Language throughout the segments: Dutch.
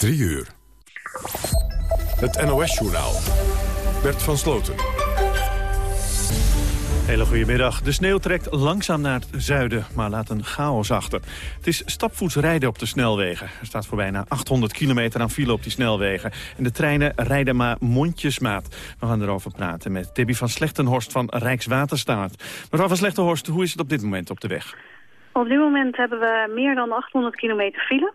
3 uur. Het NOS-journaal. Bert van Sloten. Hele goedemiddag. De sneeuw trekt langzaam naar het zuiden, maar laat een chaos achter. Het is stapvoets rijden op de snelwegen. Er staat voor bijna 800 kilometer aan file op die snelwegen. En de treinen rijden maar mondjesmaat. We gaan erover praten met Debbie van Slechtenhorst van Rijkswaterstaat. Mevrouw van Slechtenhorst, hoe is het op dit moment op de weg? Op dit moment hebben we meer dan 800 kilometer file.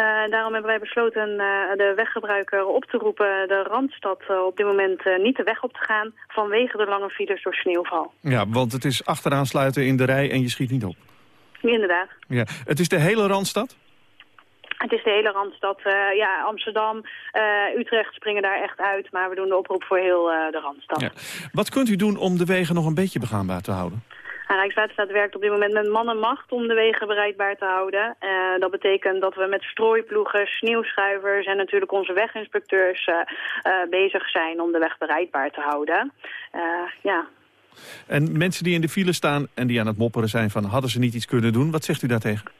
Uh, daarom hebben wij besloten uh, de weggebruiker op te roepen de Randstad uh, op dit moment niet de weg op te gaan vanwege de lange files door sneeuwval. Ja, want het is achteraan sluiten in de rij en je schiet niet op. Inderdaad. Ja. Het is de hele Randstad? Het is de hele Randstad. ja, Amsterdam, Utrecht springen daar echt uit, maar we doen de oproep voor heel de Randstad. Ja. Wat kunt u doen om de wegen nog een beetje begaanbaar te houden? Rijkswaterstaat werkt op dit moment met man en macht om de wegen bereikbaar te houden. Uh, dat betekent dat we met strooiploegen, sneeuwschuivers en natuurlijk onze weginspecteurs uh, uh, bezig zijn om de weg bereikbaar te houden. ja. En mensen die in de file staan en die aan het mopperen zijn van hadden ze niet iets kunnen doen, wat zegt u daartegen?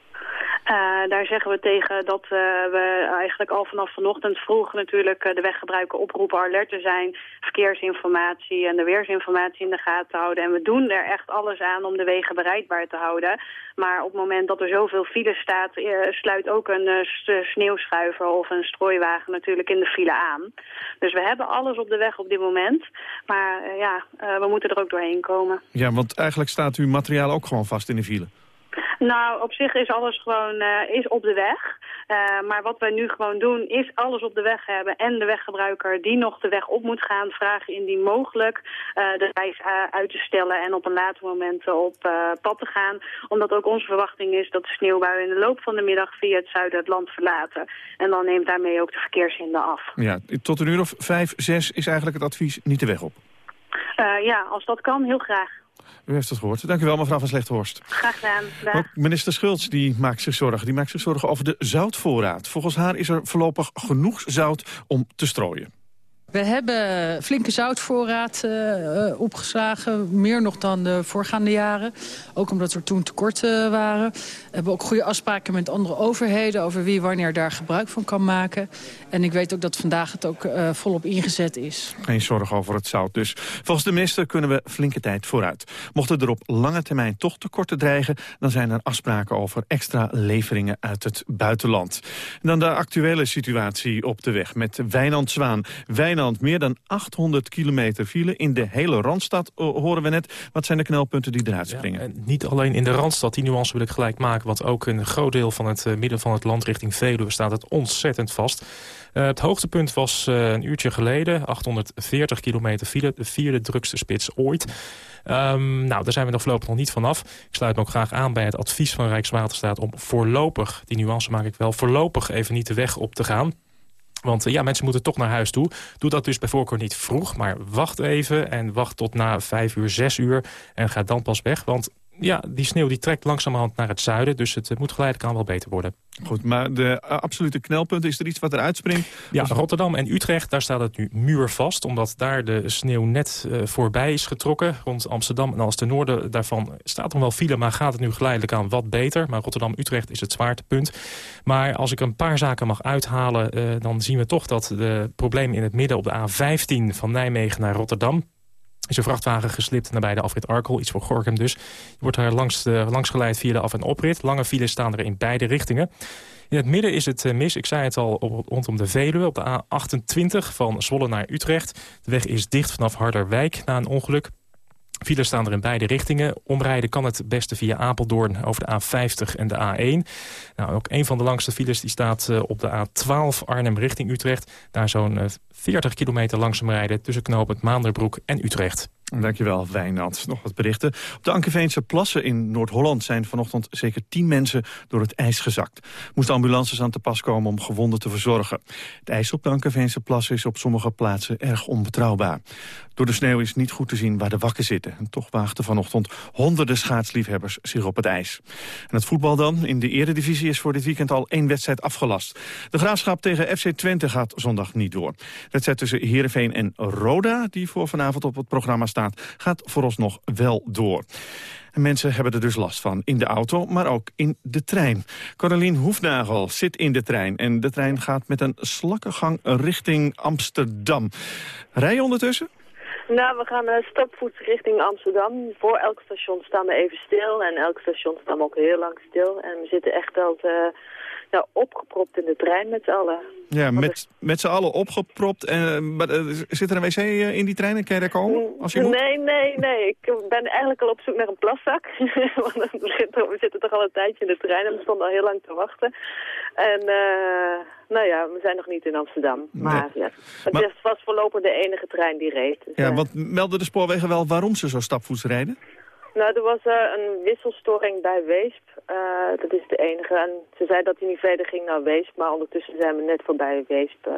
Uh, daar zeggen we tegen dat uh, we eigenlijk al vanaf vanochtend vroeg natuurlijk uh, de weggebruiker oproepen alert te zijn, verkeersinformatie en de weersinformatie in de gaten houden. En we doen er echt alles aan om de wegen bereikbaar te houden. Maar op het moment dat er zoveel file staat, sluit ook een sneeuwschuiver of een strooiwagen natuurlijk in de file aan. Dus we hebben alles op de weg op dit moment. Maar ja, we moeten er ook doorheen komen. Ja, want eigenlijk staat uw materiaal ook gewoon vast in de file. Nou, op zich is alles gewoon uh, is op de weg. Uh, maar wat wij nu gewoon doen is alles op de weg hebben... en de weggebruiker die nog de weg op moet gaan... vragen indien mogelijk uh, de reis uit te stellen... en op een later moment op pad te gaan. Omdat ook onze verwachting is dat de sneeuwbuien in de loop van de middag... via het zuiden het land verlaten. En dan neemt daarmee ook de verkeershinder af. Ja, tot een uur of vijf, zes is eigenlijk het advies niet de weg op. ja, als dat kan, heel graag. U heeft het gehoord. Dank u wel, mevrouw van Slechthorst. Graag gedaan. Ook minister Schultz die maakt zich zorgen. Die maakt zich zorgen over de zoutvoorraad. Volgens haar is er voorlopig genoeg zout om te strooien. We hebben flinke zoutvoorraad uh, opgeslagen. Meer nog dan de voorgaande jaren. Ook omdat er toen tekorten waren. We hebben ook goede afspraken met andere overheden... over wie wanneer daar gebruik van kan maken. En ik weet ook dat vandaag het ook uh, volop ingezet is. Geen zorg over het zout dus. Volgens de minister kunnen we flinke tijd vooruit. Mochten er op lange termijn toch tekorten dreigen... dan zijn er afspraken over extra leveringen uit het buitenland. En dan de actuele situatie op de weg met Wijnand Zwaan. Wijnand meer dan 800 kilometer file. In de hele Randstad horen we net. Wat zijn de knelpunten die eruit springen? Ja, niet alleen in de Randstad, die nuance wil ik gelijk maken. Want ook een groot deel van het uh, midden van het land richting Veluwe staat het ontzettend vast. Uh, het hoogtepunt was uh, een uurtje geleden. 840 kilometer file, de vierde drukste spits ooit. Um, nou, daar zijn we nog voorlopig nog niet vanaf. Ik sluit me ook graag aan bij het advies van Rijkswaterstaat... om voorlopig, die nuance maak ik wel, voorlopig even niet de weg op te gaan. Want ja, mensen moeten toch naar huis toe. Doe dat dus bij voorkeur niet vroeg, maar wacht even... en wacht tot na vijf uur, zes uur en ga dan pas weg. Want ja, die sneeuw die trekt langzamerhand naar het zuiden. Dus het moet geleidelijk aan wel beter worden. Goed, maar de absolute knelpunt, is er iets wat eruit springt? Ja, Rotterdam en Utrecht, daar staat het nu muurvast. Omdat daar de sneeuw net uh, voorbij is getrokken. Rond Amsterdam en als ten noorden daarvan staat nog wel file... maar gaat het nu geleidelijk aan wat beter. Maar Rotterdam-Utrecht is het zwaartepunt. Maar als ik een paar zaken mag uithalen... Uh, dan zien we toch dat de problemen in het midden op de A15 van Nijmegen naar Rotterdam is een vrachtwagen geslipt nabij de afrit Arkel, iets voor Gorkum dus. Je wordt daar langs, de, langs geleid via de af- en oprit. Lange files staan er in beide richtingen. In het midden is het eh, mis, ik zei het al, rondom de Veluwe... op de A28 van Zwolle naar Utrecht. De weg is dicht vanaf Harderwijk na een ongeluk. Files staan er in beide richtingen. Omrijden kan het beste via Apeldoorn over de A50 en de A1. Nou, ook een van de langste files die staat uh, op de A12 Arnhem richting Utrecht. Daar zo'n uh, 40 kilometer langzaam rijden tussen knooppunt Maanderbroek en Utrecht. Dankjewel, Wijnand. Nog wat berichten. Op de Ankeveense plassen in Noord-Holland zijn vanochtend zeker tien mensen door het ijs gezakt. Moesten ambulances aan te pas komen om gewonden te verzorgen. Het ijs op de Ankeveense plassen is op sommige plaatsen erg onbetrouwbaar. Door de sneeuw is niet goed te zien waar de wakken zitten. En toch waagden vanochtend honderden schaatsliefhebbers zich op het ijs. En het voetbal dan. In de eredivisie is voor dit weekend al één wedstrijd afgelast. De Graafschap tegen FC Twente gaat zondag niet door. De wedstrijd tussen Heerenveen en Roda, die voor vanavond op het programma staat staat, gaat vooralsnog wel door. En mensen hebben er dus last van, in de auto, maar ook in de trein. Caroline Hoefnagel zit in de trein en de trein gaat met een slakkengang richting Amsterdam. Rij je ondertussen? Nou, we gaan uh, stapvoets richting Amsterdam. Voor elk station staan we even stil en elk station staan we ook heel lang stil. En we zitten echt wel te, nou, opgepropt in de trein met z'n allen. Ja, met, met z'n allen opgepropt. En, maar, uh, zit er een wc uh, in die trein? Kan je daar komen als je moet? Nee, nee, nee. Ik ben eigenlijk al op zoek naar een plaszak. Want we zitten toch al een tijdje in de trein en we stonden al heel lang te wachten. En uh, nou ja, we zijn nog niet in Amsterdam. Maar, nee. ja, het maar, was voorlopig de enige trein die reed. Dus, ja, want melden de spoorwegen wel waarom ze zo stapvoets rijden? Nou, er was uh, een wisselstoring bij Weesp. Uh, dat is de enige. En ze zei dat hij niet verder ging naar Weesp. Maar ondertussen zijn we net voorbij Weesp uh,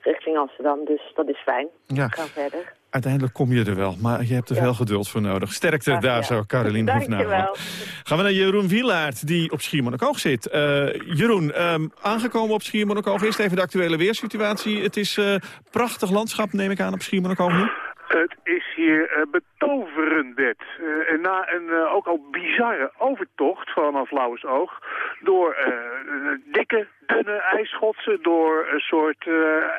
richting Amsterdam. Dus dat is fijn. Ja. We gaan verder. Uiteindelijk kom je er wel, maar je hebt er ja. veel geduld voor nodig. Sterkte daar ja. zo, Caroline Hoefnagel. Gaan we naar Jeroen Wielaert, die op Schiermonnikoog zit. Jeroen, um, aangekomen op Schiermonnikoog. Eerst even de actuele weersituatie. Het is prachtig landschap, neem ik aan, op Schiermonnikoog nu. Het is hier uh, betoverend, Bert. Uh, en na een uh, ook al bizarre overtocht vanaf Lauwersoog... door dikke, dunne ijsschotsen, door een soort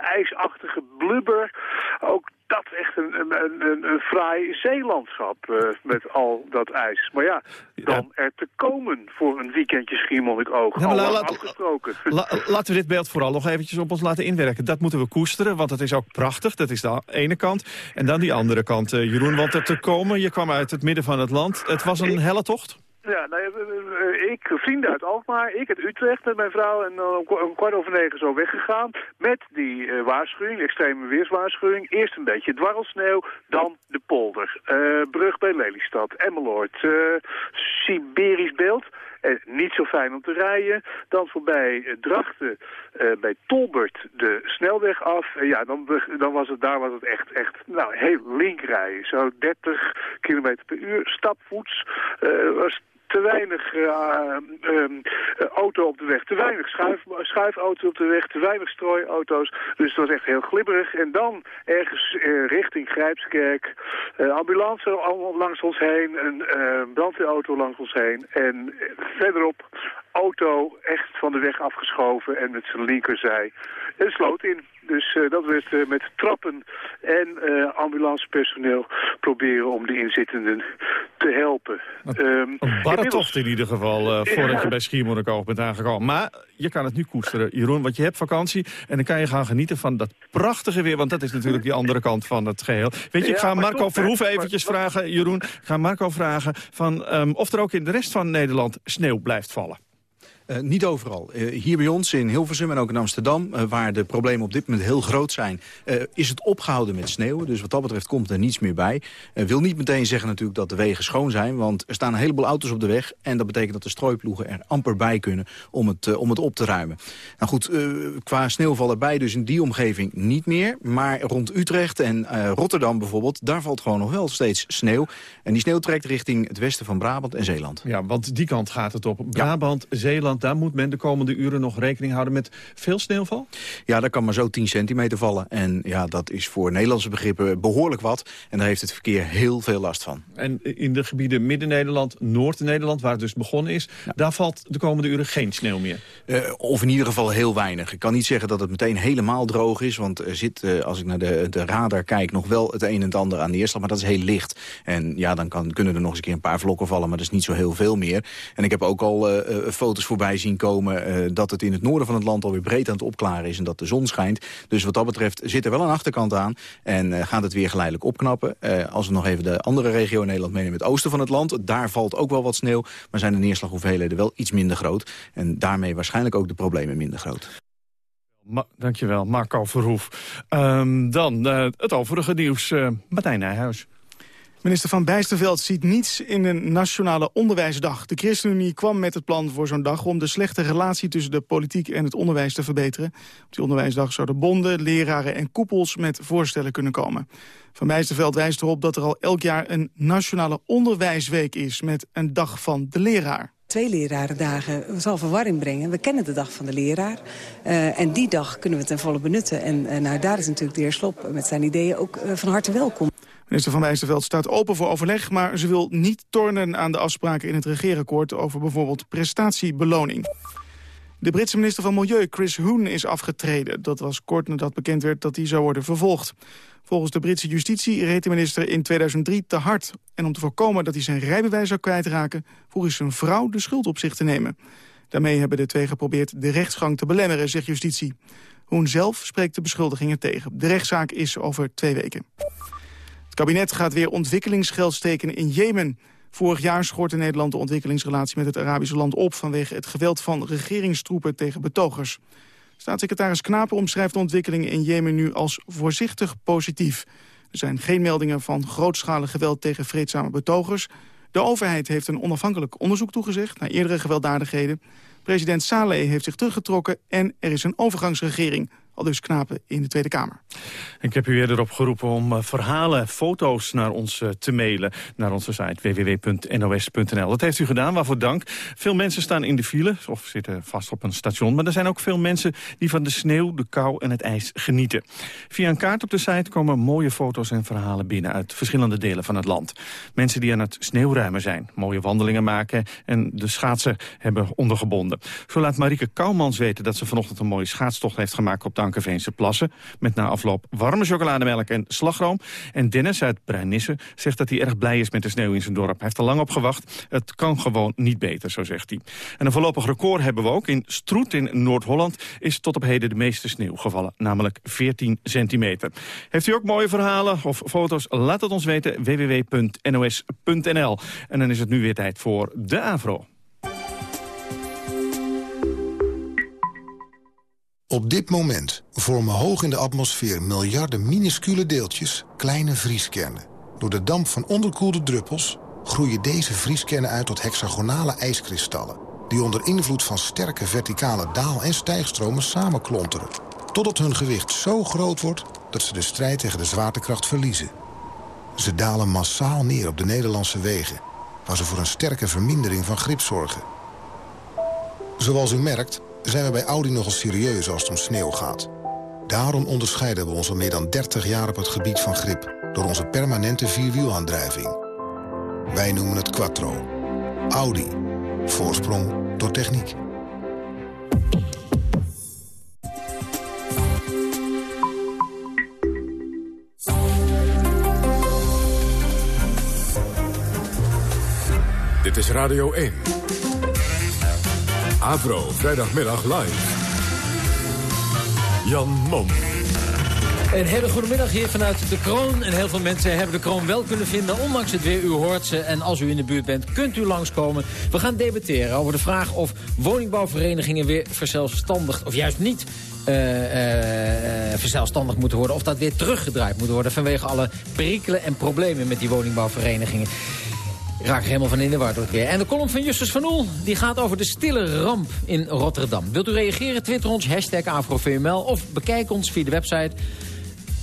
ijsachtige blubber... ook dat echt een, een, een, een fraai zeelandschap uh, met al dat ijs. Maar ja, dan er te komen voor een weekendje Schiermonnikoog. Ja, la, la, afgesproken. La, laten we dit beeld vooral nog eventjes op ons laten inwerken. Dat moeten we koesteren, want het is ook prachtig. Dat is de ene kant. En dan die andere kant, uh, Jeroen. Want er te komen, je kwam uit het midden van het land. Het was een helle tocht? Ja, nou, ik, vrienden uit Alkmaar, ik uit Utrecht met mijn vrouw en dan een kwart over negen zo weggegaan. Met die uh, waarschuwing, extreme weerswaarschuwing. Eerst een beetje dwarrelsneeuw, dan de polder. Uh, brug bij Lelystad, Emmeloord, Siberisch beeld. Niet zo fijn om te rijden. Dan voorbij Drachten, bij Tolbert de snelweg af. Ja, dan, dan was het, daar was het echt, echt nou, heel link rijden. Zo 30 km per uur, stapvoets. was te weinig uh, um, auto op de weg, te weinig schuif, schuifauto op de weg, te weinig strooiauto's. Dus het was echt heel glibberig. En dan ergens uh, richting Grijpskerk, ambulance langs ons heen, een brandweerauto langs ons heen. En verderop auto echt van de weg afgeschoven en met zijn linkerzij een sloot in. Dus uh, dat werd uh, met trappen en uh, ambulancepersoneel proberen om de inzittenden te helpen. Um, een barre tocht in ieder geval, voordat ja. je bij Schiermonnikoog bent aangekomen. Maar je kan het nu koesteren, Jeroen, want je hebt vakantie... en dan kan je gaan genieten van dat prachtige weer... want dat is natuurlijk die andere kant van het geheel. Weet je, ja, ik ga Marco toch, Verhoeven eventjes maar, vragen, Jeroen... ik ga Marco vragen van, um, of er ook in de rest van Nederland sneeuw blijft vallen. Uh, niet overal. Uh, hier bij ons in Hilversum en ook in Amsterdam, uh, waar de problemen op dit moment heel groot zijn, is het opgehouden met sneeuwen. Dus wat dat betreft komt er niets meer bij. wil niet meteen zeggen natuurlijk dat de wegen schoon zijn, want er staan een heleboel auto's op de weg. En dat betekent dat de strooiploegen er amper bij kunnen om het, om het op te ruimen. Nou goed, qua sneeuwval erbij dus in die omgeving niet meer. Maar rond Utrecht en Rotterdam bijvoorbeeld, daar valt gewoon nog wel steeds sneeuw. En die sneeuw trekt richting het westen van Brabant en Zeeland. Ja, want die kant gaat het op. Brabant, ja. Zeeland, daar moet men de komende uren nog rekening houden met veel sneeuwval? Ja, daar kan maar zo 10 centimeter vallen. En ja, dat is voor Nederlandse begrippen behoorlijk wat. En daar heeft het verkeer heel veel last van. En in de gebieden Midden-Nederland, Noord-Nederland, waar het dus begonnen is... Ja. daar valt de komende uren geen sneeuw meer? Uh, of in ieder geval heel weinig. Ik kan niet zeggen dat het meteen helemaal droog is. Want er zit, uh, als ik naar de, de radar kijk, nog wel het een en het ander aan neerslag. Maar dat is heel licht. En ja, dan kan, kunnen er nog eens een keer een paar vlokken vallen. Maar dat is niet zo heel veel meer. En ik heb ook al uh, foto's voorbij zien komen... Uh, dat het in het noorden van het land alweer breed aan het opklaren is... en dat de zon schijnt. Dus wat dat betreft zit er wel een achterkant aan. En uh, gaat het weer geleidelijk opknappen. Uh, als we nog even de andere regio in Nederland meenemen... het oosten van het land, daar valt ook wel wat sneeuw. Maar zijn de neerslaghoeveelheden wel iets minder groot. En daarmee waarschijnlijk ook de problemen minder groot. Ma dankjewel, Marco Verhoef. Um, dan het overige nieuws. Martijn Nijhuis. Minister Van Bijsterveld ziet niets in een nationale onderwijsdag. De ChristenUnie kwam met het plan voor zo'n dag... om de slechte relatie tussen de politiek en het onderwijs te verbeteren. Op die onderwijsdag zouden bonden, leraren en koepels met voorstellen kunnen komen. Van Bijsterveld wijst erop dat er al elk jaar een nationale onderwijsweek is... met een dag van de leraar twee lerarendagen zal verwarring brengen. We kennen de dag van de leraar. Uh, en die dag kunnen we ten volle benutten. En uh, daar is natuurlijk de heer Slop met zijn ideeën ook uh, van harte welkom. Minister Van Bijsterveld staat open voor overleg... maar ze wil niet tornen aan de afspraken in het regeerakkoord... over bijvoorbeeld prestatiebeloning. De Britse minister van Milieu, Chris Hoon, is afgetreden. Dat was kort nadat bekend werd dat hij zou worden vervolgd. Volgens de Britse justitie reed de minister in 2003 te hard. En om te voorkomen dat hij zijn rijbewijs zou kwijtraken... vroeg hij zijn vrouw de schuld op zich te nemen. Daarmee hebben de twee geprobeerd de rechtsgang te belemmeren, zegt justitie. Hoen zelf spreekt de beschuldigingen tegen. De rechtszaak is over twee weken. Het kabinet gaat weer ontwikkelingsgeld steken in Jemen. Vorig jaar schortte Nederland de ontwikkelingsrelatie met het Arabische land op... vanwege het geweld van regeringstroepen tegen betogers. Staatssecretaris Knapen omschrijft de ontwikkelingen in Jemen nu als voorzichtig positief. Er zijn geen meldingen van grootschalig geweld tegen vreedzame betogers. De overheid heeft een onafhankelijk onderzoek toegezegd naar eerdere gewelddadigheden. President Saleh heeft zich teruggetrokken en er is een overgangsregering al dus knapen in de Tweede Kamer. Ik heb u eerder opgeroepen om uh, verhalen, foto's naar ons uh, te mailen. Naar onze site www.nos.nl. Dat heeft u gedaan, waarvoor dank. Veel mensen staan in de file of zitten vast op een station. Maar er zijn ook veel mensen die van de sneeuw, de kou en het ijs genieten. Via een kaart op de site komen mooie foto's en verhalen binnen... uit verschillende delen van het land. Mensen die aan het sneeuwruimen zijn, mooie wandelingen maken... en de schaatsen hebben ondergebonden. Zo laat Marieke Kouwmans weten dat ze vanochtend een mooie schaatstocht heeft gemaakt... op de Ankerveense plassen. Met na afloop warme chocolademelk en slagroom. En Dennis uit Bruinisse zegt dat hij erg blij is met de sneeuw in zijn dorp. Hij heeft er lang op gewacht. Het kan gewoon niet beter, zo zegt hij. En een voorlopig record hebben we ook. In Stroet in Noord-Holland is tot op heden de meeste sneeuw gevallen. Namelijk 14 centimeter. Heeft u ook mooie verhalen of foto's? Laat het ons weten. www.nos.nl En dan is het nu weer tijd voor de AVRO. Op dit moment vormen hoog in de atmosfeer miljarden minuscule deeltjes kleine vrieskernen. Door de damp van onderkoelde druppels groeien deze vrieskernen uit tot hexagonale ijskristallen... die onder invloed van sterke verticale daal- en stijgstromen samenklonteren... totdat hun gewicht zo groot wordt dat ze de strijd tegen de zwaartekracht verliezen. Ze dalen massaal neer op de Nederlandse wegen... waar ze voor een sterke vermindering van grip zorgen. Zoals u merkt zijn we bij Audi nogal serieus als het om sneeuw gaat. Daarom onderscheiden we ons al meer dan 30 jaar op het gebied van grip... door onze permanente vierwielaandrijving. Wij noemen het Quattro. Audi. Voorsprong door techniek. Dit is Radio 1. Avro, vrijdagmiddag live. Jan Mom. Een hele goede middag hier vanuit de Kroon. En heel veel mensen hebben de Kroon wel kunnen vinden, ondanks het weer. U hoort ze en als u in de buurt bent, kunt u langskomen. We gaan debatteren over de vraag of woningbouwverenigingen weer verzelfstandigd, of juist niet... Uh, uh, verzelfstandigd moeten worden. Of dat weer teruggedraaid moet worden vanwege alle perikelen en problemen met die woningbouwverenigingen. Raak er helemaal van in de war weer. En de column van Justus van Oel die gaat over de stille ramp in Rotterdam. Wilt u reageren? Twitter ons, hashtag AfroVML. Of bekijk ons via de website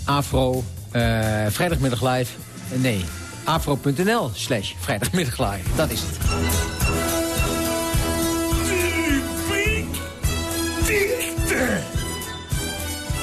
Afro, uh, vrijdagmiddag live. nee, afro.nl slash vrijdagmiddag. Dat is het.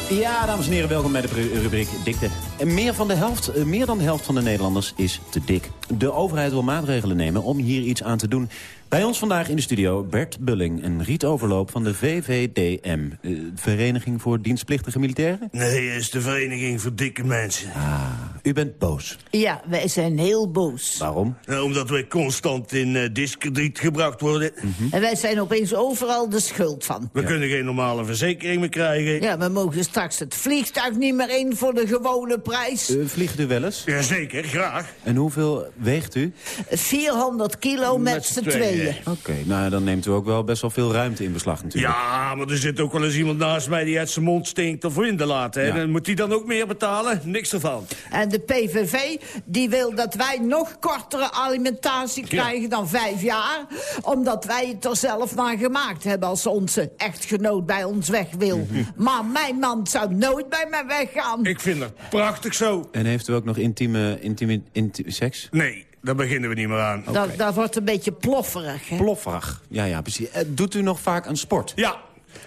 Ja, dames en heren, welkom bij de rubriek Dikte. En meer, van de helft, meer dan de helft van de Nederlanders is te dik. De overheid wil maatregelen nemen om hier iets aan te doen. Bij ons vandaag in de studio Bert Bulling, een rietoverloop van de VVDM. De Vereniging voor Dienstplichtige Militairen? Nee, het is de Vereniging voor Dikke Mensen. Ah, u bent boos. Ja, wij zijn heel boos. Waarom? Nou, omdat wij constant in uh, diskrediet gebracht worden. Mm -hmm. En wij zijn opeens overal de schuld van. We ja. kunnen geen normale verzekering meer krijgen. Ja, we mogen straks het vliegtuig niet meer in voor de gewone prijs. Uh, vliegt u wel eens? Jazeker, graag. En hoeveel weegt u? 400 kilo met, met z'n tweeën. Oké, okay, nou dan neemt u ook wel best wel veel ruimte in beslag natuurlijk. Ja, maar er zit ook wel eens iemand naast mij die uit zijn mond stinkt of winden laat. Hè? Ja. Dan moet hij dan ook meer betalen? Niks ervan. En de PVV die wil dat wij nog kortere alimentatie krijgen ja. dan vijf jaar. Omdat wij het er zelf naar gemaakt hebben als onze echtgenoot bij ons weg wil. Mm -hmm. Maar mijn man zou nooit bij mij weggaan. Ik vind het prachtig zo. En heeft u ook nog intieme, intieme, intieme seks? Nee. Daar beginnen we niet meer aan. Okay. Dat, dat wordt een beetje plofferig, hè? Plofferig, ja, ja, precies. Uh, doet u nog vaak aan sport? Ja,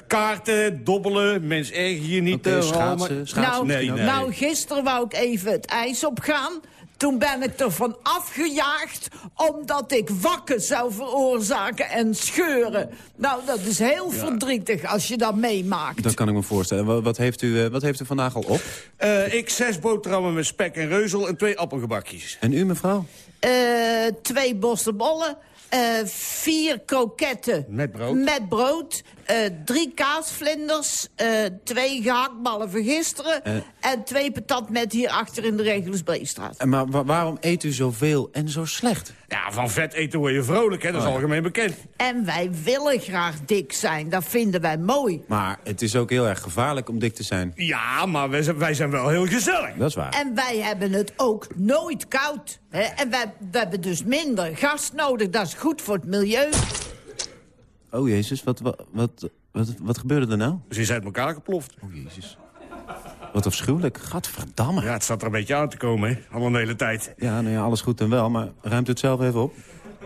kaarten, dobbelen, mens erg hier niet. Okay, schaatsen, schaatsen, nou, nee, nee. nou, gisteren wou ik even het ijs opgaan. Toen ben ik er van afgejaagd omdat ik wakken zou veroorzaken en scheuren. Nou, dat is heel verdrietig als je dat meemaakt. Dat kan ik me voorstellen. Wat, heeft, u, eh, wat heeft u vandaag al op? Eh, ik zes boterhammen met spek en reuzel en twee appelgebakjes. En u, mevrouw? Eh, twee bossenbollen, eh, vier kroketten Met brood. met brood eh, drie kaasvlinders, eh, twee gehaktballen van gisteren... En twee patat met hierachter in de Regulusbreestraat. En Maar wa- waarom eet u zoveel en zo slecht? Ja, van vet eten word je vrolijk, hè? Dat is Oh, algemeen bekend. En wij willen graag dik zijn, dat vinden wij mooi. Maar het is ook heel erg gevaarlijk om dik te zijn. Ja, maar wij zijn, wij zijn wel heel gezellig. Dat is waar. En wij hebben het ook nooit koud. Hè? En wij, wij hebben dus minder gas nodig, dat is goed voor het milieu. Oh jezus, wat, wat, wat, wat, wat gebeurde er nou? Ze is uit elkaar geploft. Oh jezus. Wat afschuwelijk. Gadverdamme. Ja, het zat er een beetje aan te komen, hè? Al een hele tijd. Ja, nou ja, alles goed en wel, maar ruimt het zelf even op?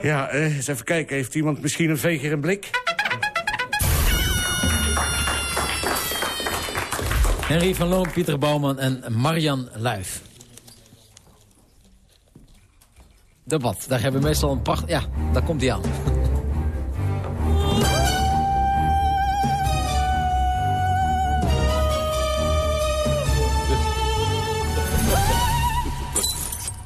Ja, eh, eens even kijken. Heeft iemand misschien een veger en blik? Henry van Loon, Pieter Bouwman en Marian Luif. Debat, daar hebben we meestal een pracht... Ja, daar komt hij aan.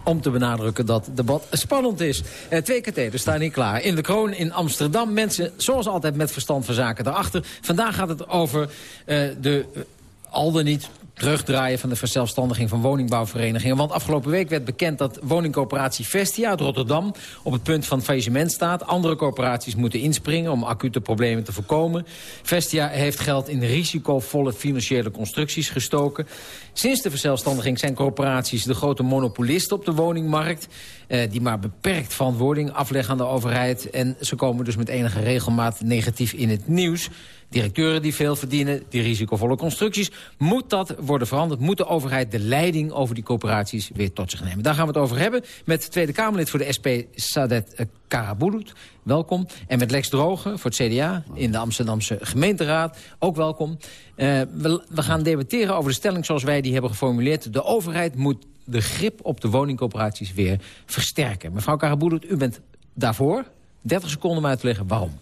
Om te benadrukken dat het debat spannend is. Eh, twee katheders staan hier klaar. In de Kroon in Amsterdam. Mensen, zoals altijd, met verstand van zaken daarachter. Vandaag gaat het over eh, de eh, al dan niet terugdraaien van de verzelfstandiging van woningbouwverenigingen. Want afgelopen week werd bekend dat woningcoöperatie Vestia uit Rotterdam op het punt van faillissement staat. Andere coöperaties moeten inspringen om acute problemen te voorkomen. Vestia heeft geld in risicovolle financiële constructies gestoken. Sinds de verzelfstandiging zijn coöperaties de grote monopolisten op de woningmarkt. Eh, die maar beperkt verantwoording afleggen aan de overheid. En ze komen dus met enige regelmaat negatief in het nieuws. Directeuren die veel verdienen, die risicovolle constructies. Moet dat worden veranderd? Moet de overheid de leiding over die coöperaties weer tot zich nemen? Daar gaan we het over hebben met Tweede Kamerlid voor de SP, Sadet eh, Karabulut. Welkom. En met Lex Drogen voor het CDA in de Amsterdamse gemeenteraad. Ook welkom. Eh, we, gaan debatteren over de stelling zoals wij die hebben geformuleerd. De overheid moet de grip op de woningcoöperaties weer versterken. Mevrouw Karabulut, u bent daarvoor. 30 seconden om uit te leggen waarom.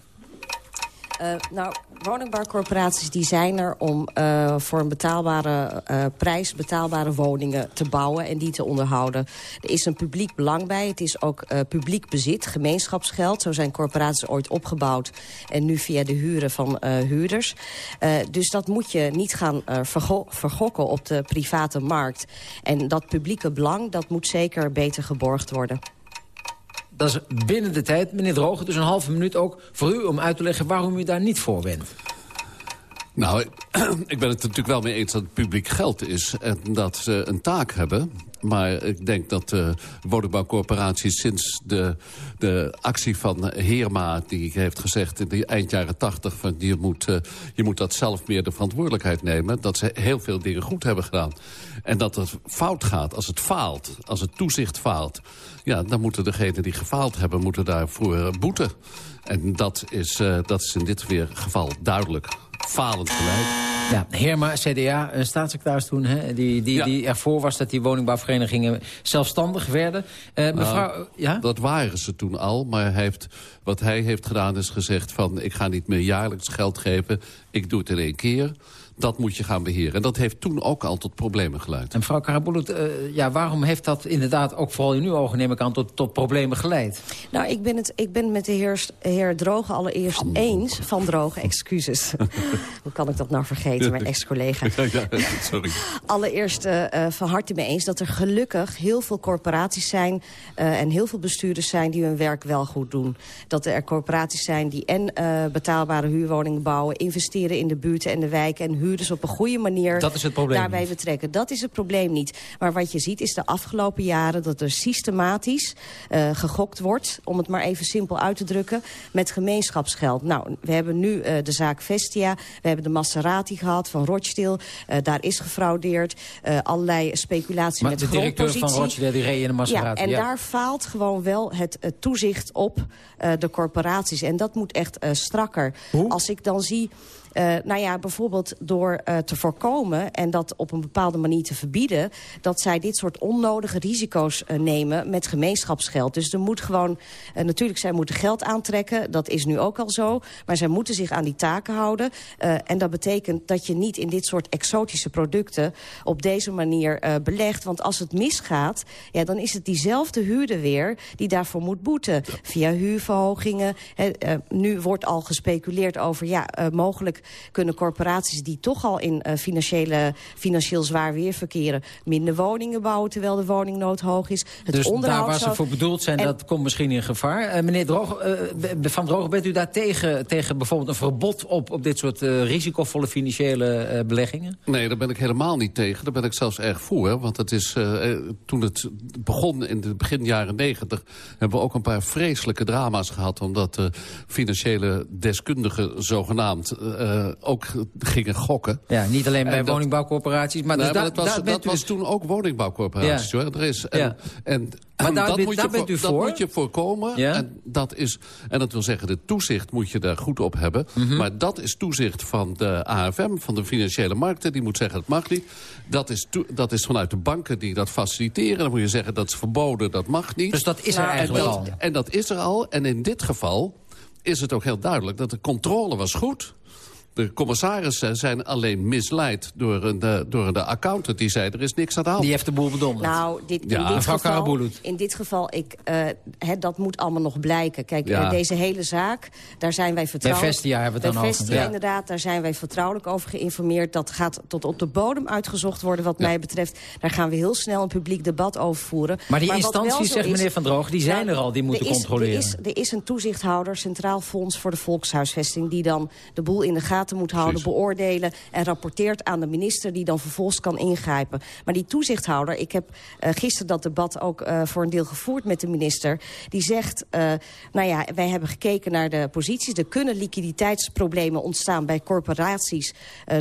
Uh, nou, woningbouwcorporaties die zijn er om uh, voor een betaalbare uh, prijs betaalbare woningen te bouwen en die te onderhouden. Er is een publiek belang bij. Het is ook publiek bezit, gemeenschapsgeld. Zo zijn corporaties ooit opgebouwd en nu via de huren van huurders. dus dat moet je niet gaan vergo vergokken op de private markt. En dat publieke belang, dat moet zeker beter geborgd worden. Dat is binnen de tijd, meneer Drogen, dus een halve minuut ook voor u om uit te leggen waarom u daar niet voor bent. Nou, ik ben het natuurlijk wel mee eens dat het publiek geld is en dat ze een taak hebben. Maar ik denk dat de woningbouwcorporaties sinds de, de actie van Heerma... die heeft gezegd in de eind jaren tachtig... van je moet, uh, je moet dat zelf meer de verantwoordelijkheid nemen... dat ze heel veel dingen goed hebben gedaan. En dat het fout gaat, als het faalt, als het toezicht faalt... ja, dan moeten degenen die gefaald hebben, moeten daarvoor boeten. En dat is, uh, dat is in dit weer geval duidelijk falend beleid. Ja, Heerma, CDA, een staatssecretaris toen, hè, die, die, ja. die ervoor was dat die woningbouwverenigingen zelfstandig werden. Uh, mevrouw, nou, ja? Dat waren ze toen al, maar hij heeft, wat hij heeft gedaan is gezegd van... ik ga niet meer jaarlijks geld geven, ik doe het in één keer dat moet je gaan beheren. En dat heeft toen ook al tot problemen geleid. En mevrouw Karabulut, uh, ja, waarom heeft dat inderdaad ook vooral in uw ogen, neem ik aan, tot, tot problemen geleid? Nou, ik ben het ik ben met de heer, heer Droge allereerst van eens, van Droge, excuses. Hoe kan ik dat nou vergeten, mijn ex-collega? ja, sorry. Allereerst uh, van harte mee eens dat er gelukkig heel veel corporaties zijn... Uh, en heel veel bestuurders zijn die hun werk wel goed doen. Dat er corporaties zijn die en betaalbare huurwoningen bouwen... investeren in de buurten en de wijken... en huurders op een goede manier dat is het probleem daarbij niet. betrekken. Dat is het probleem niet. Maar wat je ziet is de afgelopen jaren dat er systematisch uh, gegokt wordt... om het maar even simpel uit te drukken, met gemeenschapsgeld. Nou, we hebben nu uh, de zaak Vestia, we hebben de Maserati gehad van Rochdale. Uh, daar is gefraudeerd, allerlei speculatie maar met de directeur van Rochdale die reed in de Maserati. Ja, en ja. daar faalt gewoon wel het toezicht op de corporaties. En dat moet echt strakker. Hoe? Als ik dan zie... Uh, nou ja, bijvoorbeeld door uh, te voorkomen en dat op een bepaalde manier te verbieden... dat zij dit soort onnodige risico's uh, nemen met gemeenschapsgeld. Dus er moet gewoon, natuurlijk, zij moeten geld aantrekken. Dat is nu ook al zo. Maar zij moeten zich aan die taken houden. en dat betekent dat je niet in dit soort exotische producten... op deze manier belegt. Want als het misgaat, ja, dan is het diezelfde huurder weer... die daarvoor moet boeten. Via huurverhogingen. nu wordt al gespeculeerd over... ja, mogelijk kunnen corporaties die toch al in uh, financiële, financieel zwaar weer verkeren... minder woningen bouwen terwijl de woningnood hoog is. Het dus daar waar ze voor bedoeld zijn, en... dat komt misschien in gevaar. Uh, meneer Droog, uh, Van Droog, bent u daar tegen, tegen bijvoorbeeld een verbod op, op dit soort risicovolle financiële beleggingen? Nee, daar ben ik helemaal niet tegen. Daar ben ik zelfs erg voor. Want het is, toen het begon in de begin jaren negentig... hebben we ook een paar vreselijke drama's gehad... omdat financiële deskundigen zogenaamd ook gingen gokken. Ja, niet alleen bij woningbouwcorporaties. Maar, dus maar dat, was, dat was toen ook woningbouwcorporaties. Ja. Hoor. Er is, en, ja. en, maar daar, dat, moet je, bent u dat voor? moet je voorkomen. Ja? En, dat is, en dat wil zeggen, de toezicht moet je daar goed op hebben. Mm -hmm. Maar dat is toezicht van de AFM, van de financiële markten. Die moet zeggen, het mag niet. Dat is, dat is vanuit de banken die dat faciliteren. Dan moet je zeggen, dat is verboden, dat mag niet. Dus dat is er eigenlijk en dat, al? En dat is er al. En in dit geval is het ook heel duidelijk dat de controle was goed de commissarissen zijn alleen misleid door een, uh, door een accountant die zei... er is niks aan de hand. Die heeft de boel bedonderd. Nou, dit, ja. in, dit geval, in dit geval, ik, uh, he, dat moet allemaal nog blijken. Kijk, ja. uh, deze hele zaak, daar zijn wij vertrouwelijk... Bij Vestia hebben we het dan over. Vestia, ja. inderdaad, daar zijn wij vertrouwelijk over geïnformeerd. Dat gaat tot op de bodem uitgezocht worden wat mij betreft. Daar gaan we heel snel een publiek debat over voeren. Maar die maar instanties, zegt meneer Van Droog, die zijn nou, er al. Die moeten er is, controleren. Er is, er is een toezichthouder, Centraal Fonds voor de Volkshuisvesting... die dan de boel in de gaten moet houden, beoordelen beoordelen en rapporteert aan de minister... die dan vervolgens kan ingrijpen. Maar die toezichthouder, ik heb uh, gisteren dat debat ook uh, voor een deel gevoerd met de minister... die zegt, uh, nou ja, wij hebben gekeken naar de posities. Er kunnen liquiditeitsproblemen ontstaan bij corporaties...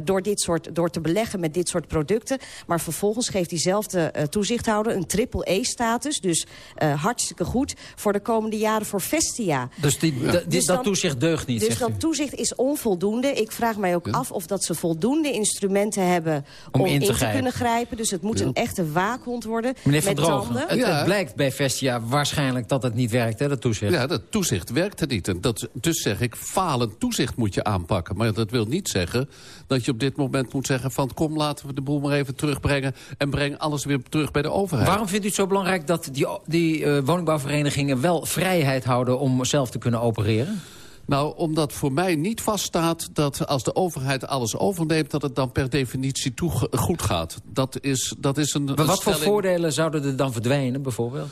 door, dit soort, door te beleggen met dit soort producten. Maar vervolgens geeft diezelfde toezichthouder een triple-E-status. Dus hartstikke goed voor de komende jaren voor Vestia. Dus, die, ja. dus dat toezicht deugt niet, Dus dat u. toezicht is onvoldoende. Ik vraag mij ook ja. af of dat ze voldoende instrumenten hebben om, om in, te, te kunnen grijpen. Dus het moet ja. een echte waakhond worden. Meneer met Van Drogen, het, ja. het, blijkt bij Vestia waarschijnlijk dat het niet werkt, hè, dat toezicht. Ja, dat toezicht werkte niet. En dat, dus zeg ik, falend toezicht moet je aanpakken. Maar dat wil niet zeggen dat je op dit moment moet zeggen... van kom, laten we de boel maar even terugbrengen... en breng alles weer terug bij de overheid. Waarom vindt u het zo belangrijk dat die, die uh, woningbouwverenigingen... wel vrijheid houden om zelf te kunnen opereren? Nou, omdat voor mij niet vaststaat dat als de overheid alles overneemt... dat het dan per definitie toe goed gaat. Dat is, dat is een, maar wat stelling... voor voordelen zouden er dan verdwijnen, bijvoorbeeld?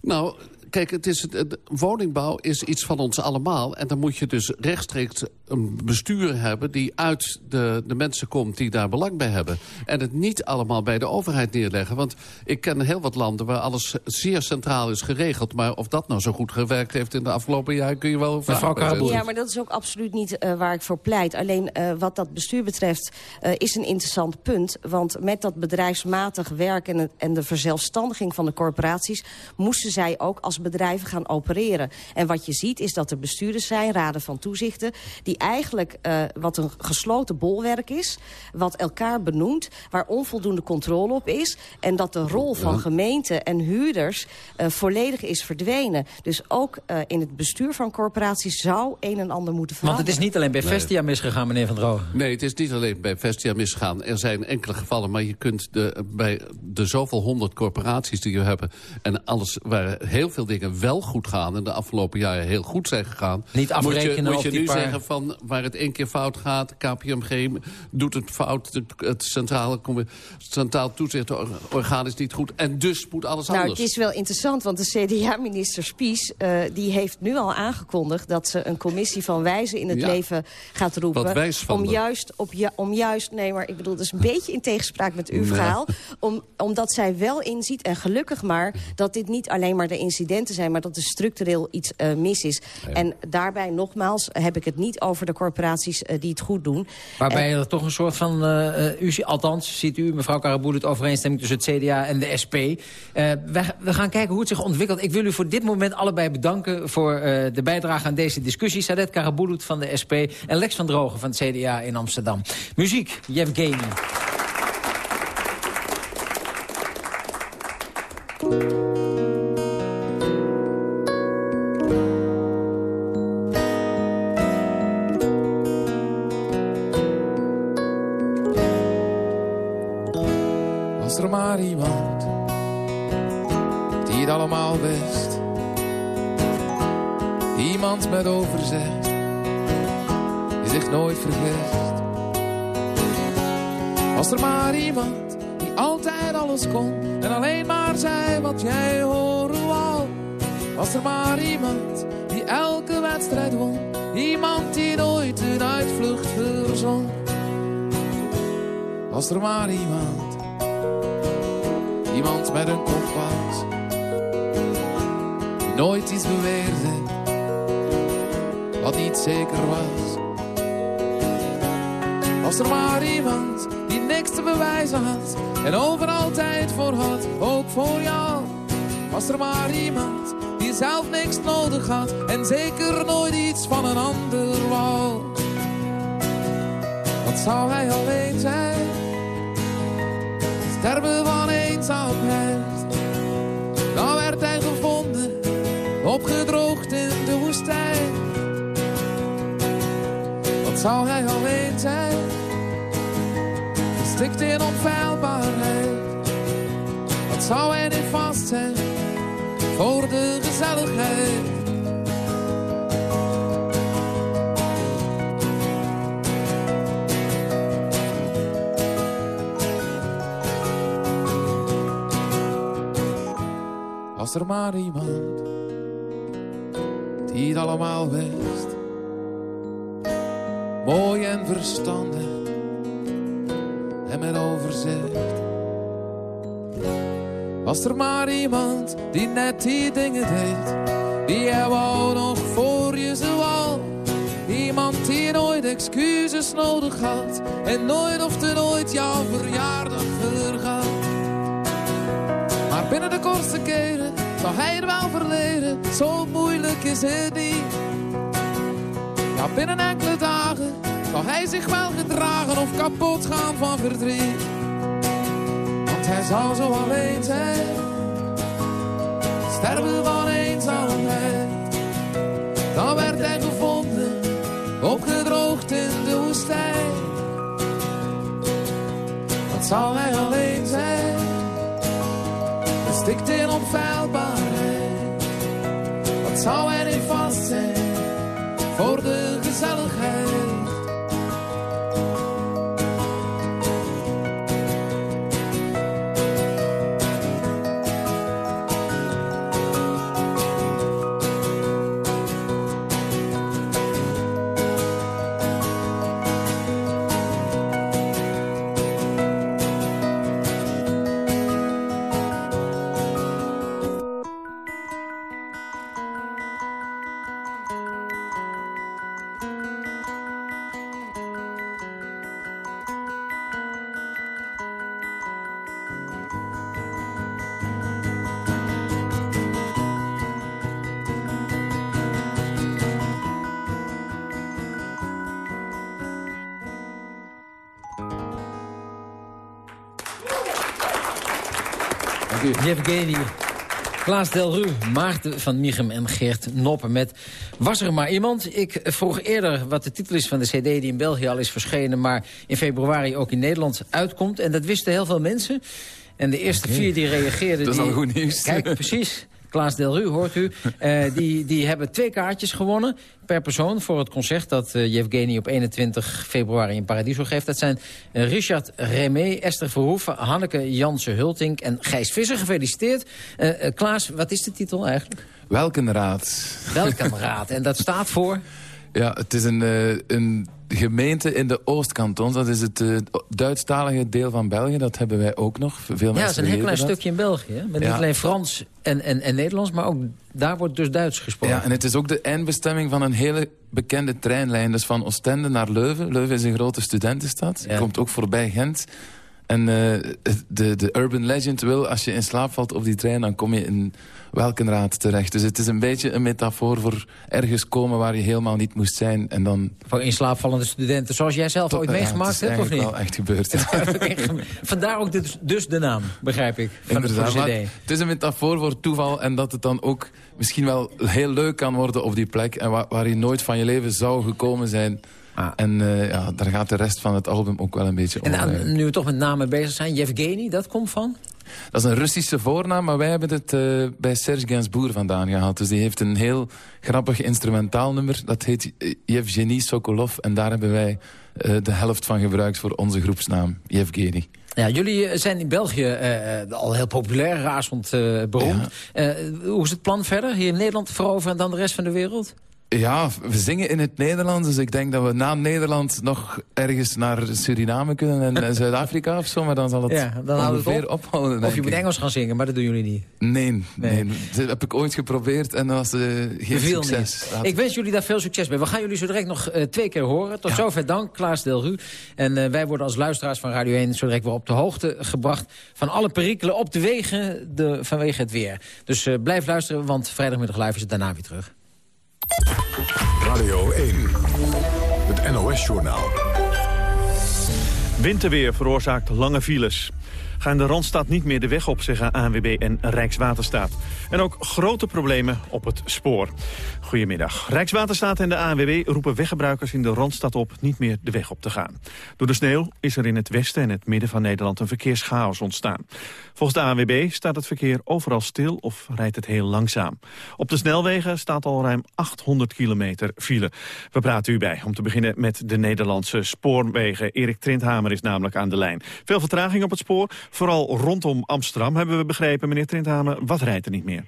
Nou, kijk, het is, het, woningbouw is iets van ons allemaal. En dan moet je dus rechtstreeks een bestuur hebben... die uit de, de mensen komt die daar belang bij hebben. En het niet allemaal bij de overheid neerleggen. Want ik ken heel wat landen waar alles zeer centraal is geregeld. Maar of dat nou zo goed gewerkt heeft in de afgelopen jaren... kun je wel vragen. Ja, maar dat is ook absoluut niet uh, waar ik voor pleit. Alleen uh, wat dat bestuur betreft uh, is een interessant punt. Want met dat bedrijfsmatig werk en, en de verzelfstandiging van de corporaties... moesten zij ook als bedrijven gaan opereren. En wat je ziet is dat er bestuurders zijn, raden van toezichten... die eigenlijk uh, wat een gesloten bolwerk is, wat elkaar benoemt... waar onvoldoende controle op is... en dat de rol van gemeenten en huurders uh, volledig is verdwenen. Dus ook uh, in het bestuur van corporaties zou een en ander moeten veranderen. Want het is niet alleen bij Vestia nee. misgegaan, meneer Van Droog. Nee, het is niet alleen bij Vestia misgegaan. Er zijn enkele gevallen, maar je kunt de, bij de zoveel honderd corporaties die we hebben... en alles waar heel veel dingen wel goed gaan... en de afgelopen jaren heel goed zijn gegaan... Niet afrekenen moet je, moet je op die nu paar... zeggen van waar het één keer fout gaat... KPMG doet het fout, het, het centrale, centraal toezichtorgaan is niet goed... en dus moet alles nou, anders. Het is wel interessant, want de CDA-minister Spies... Uh, die heeft nu al aangekondigd dat ze een commissie van wijzen in het ja. leven gaat roepen... Wat wijs van om juist, op, ja, om juist, nee, maar ik bedoel, dat is een beetje in tegenspraak met uw Nee. verhaal... Om, omdat zij wel inziet, en gelukkig maar, dat dit niet alleen maar de incidenten incidenten zijn... maar dat er structureel iets mis is. En daarbij, nogmaals, heb ik het niet over de corporaties die het goed doen. Waarbij er toch een soort van... u, althans, ziet u, mevrouw Karaboel, het overeenstemming tussen het CDA en de SP. we, we, gaan kijken hoe het zich ontwikkelt. Ik wil u voor dit moment allebei bedanken voor de bijdrage aan deze discussie. Sadet Karabulut van de SP en Lex van Drogen van het CDA in Amsterdam. Muziek, Yevgeny. Was Iemand met overzicht die zich nooit vergist. Was er maar iemand die altijd alles kon en alleen maar zei wat jij horen wou. Was er maar iemand die elke wedstrijd won, iemand die nooit een uitvlucht verzon. Was er maar iemand, iemand met een kompas, die nooit iets beweerde wat niet zeker was. Was er maar iemand die niks te bewijzen had en overal tijd voor had, ook voor jou. Was er maar iemand die zelf niks nodig had en zeker nooit iets van een ander wou. Wat zou hij alleen zijn? Sterven van eenzaamheid. Dan werd hij gevonden, opgedroogd in de woestijn. Zou hij alleen zijn? Stikt in onfeilbaarheid. Wat zou hij niet vast zijn voor de gezelligheid? Was er maar iemand die het allemaal wist. Mooi en verstandig en met overzicht. Was er maar iemand die net die dingen deed, die jij wou nog voor je zo al. Iemand die nooit excuses nodig had en nooit of te nooit jouw verjaardag vergat. Maar binnen de kortste keren zal hij het wel verleden, zo moeilijk is het niet. Ja, binnen enkele zal hij zich wel gedragen of kapot gaan van verdriet. Want hij zou zo alleen zijn, sterven van eenzaamheid. Dan werd hij gevonden, opgedroogd in de woestijn. Wat zou hij alleen zijn, gestikt in onfeilbaarheid. Wat zou hij niet vast zijn, voor de gezelligheid. Yevgeny, Klaas Delru, Maarten van Michem en Geert Noppen met Was er maar iemand? Ik vroeg eerder wat de titel is van de cd die in België al is verschenen... maar in februari ook in Nederland uitkomt. En dat wisten heel veel mensen. En de eerste vier die reageerden... Dat is die... al goed nieuws. Kijk, precies. Klaas Delru, hoort u. Uh, die, die hebben twee kaartjes gewonnen per persoon voor het concert dat uh, Yevgeny op 21 februari in Paradiso geeft. Dat zijn uh, Richard Remé, Esther Verhoeven, Hanneke Jansen-Hultink en Gijs Visser. Gefeliciteerd. Klaas, wat is de titel eigenlijk? Welkenraad. Welkenraad. en dat staat voor? Ja, het is een, een gemeente in de Oostkantons. Dat is het uh, Duitsstalige deel van België. Dat hebben wij ook nog. Veel ja, het is een heel klein stukje in België. Hè? Met niet alleen Frans en, en, en Nederlands, maar ook daar wordt dus Duits gesproken. Ja, en het is ook de eindbestemming van een hele bekende treinlijn. Dus van Oostende naar Leuven. Leuven is een grote studentenstad. Ja. Komt ook voorbij Gent. En uh, de, de urban legend wil, als je in slaap valt op die trein... dan kom je in Welkenraad terecht. Dus het is een beetje een metafoor voor ergens komen waar je helemaal niet moest zijn. En dan... Voor in slaapvallende studenten, zoals jij zelf ooit meegemaakt hebt, of niet? wel echt gebeurd. Vandaar ook dus, dus, de naam, begrijp ik, van Inderdaad, de Het is een metafoor voor toeval en dat het dan ook misschien wel heel leuk kan worden op die plek. En waar, waar je nooit van je leven zou gekomen zijn... Ah. En uh, ja, daar gaat de rest van het album ook wel een beetje om. En nu we toch met namen bezig zijn, Yevgeny, dat komt van? Dat is een Russische voornaam, maar wij hebben het uh, bij Serge Gainsbourg vandaan gehaald. Dus die heeft een heel grappig instrumentaal nummer. Dat heet Yevgeny Sokolov. En daar hebben wij uh, de helft van gebruikt voor onze groepsnaam, Yevgeny. Ja, jullie zijn in België uh, al heel populair, razend beroemd. Ja. hoe is het plan verder? Hier in Nederland veroveren en dan de rest van de wereld? Ja, we zingen in het Nederlands. Dus ik denk dat we na Nederland nog ergens naar Suriname kunnen en Zuid-Afrika of zo. Maar dan zal het ja, dan ongeveer het op. ophouden. Of je moet Engels gaan zingen, maar dat doen jullie niet. Nee, nee. nee. dat heb ik ooit geprobeerd en dat was uh, geen Veel succes. Ik wens jullie daar veel succes mee. We gaan jullie zo direct nog uh, twee keer horen. Tot ja. zover dank, Klaas Delru. En uh, wij worden als luisteraars van Radio 1 zo direct weer op de hoogte gebracht... van alle perikelen op de wegen de, vanwege het weer. Dus blijf luisteren, want vrijdagmiddag live is het daarna weer terug. Radio 1, het NOS-journaal. Winterweer veroorzaakt lange files gaan de Randstad niet meer de weg op, zeggen ANWB en Rijkswaterstaat. En ook grote problemen op het spoor. Goedemiddag. Rijkswaterstaat en de ANWB roepen weggebruikers in de Randstad op niet meer de weg op te gaan. Door de sneeuw is er in het westen en het midden van Nederland een verkeerschaos ontstaan. Volgens de ANWB staat het verkeer overal stil of rijdt het heel langzaam. Op de snelwegen staat al ruim 800 kilometer file. We praten u bij om te beginnen met de Nederlandse spoorwegen. Erik Trindhamer is namelijk aan de lijn. Veel vertraging op het spoor. Vooral rondom Amsterdam hebben we begrepen. Meneer Trindhamer, wat rijdt er niet meer?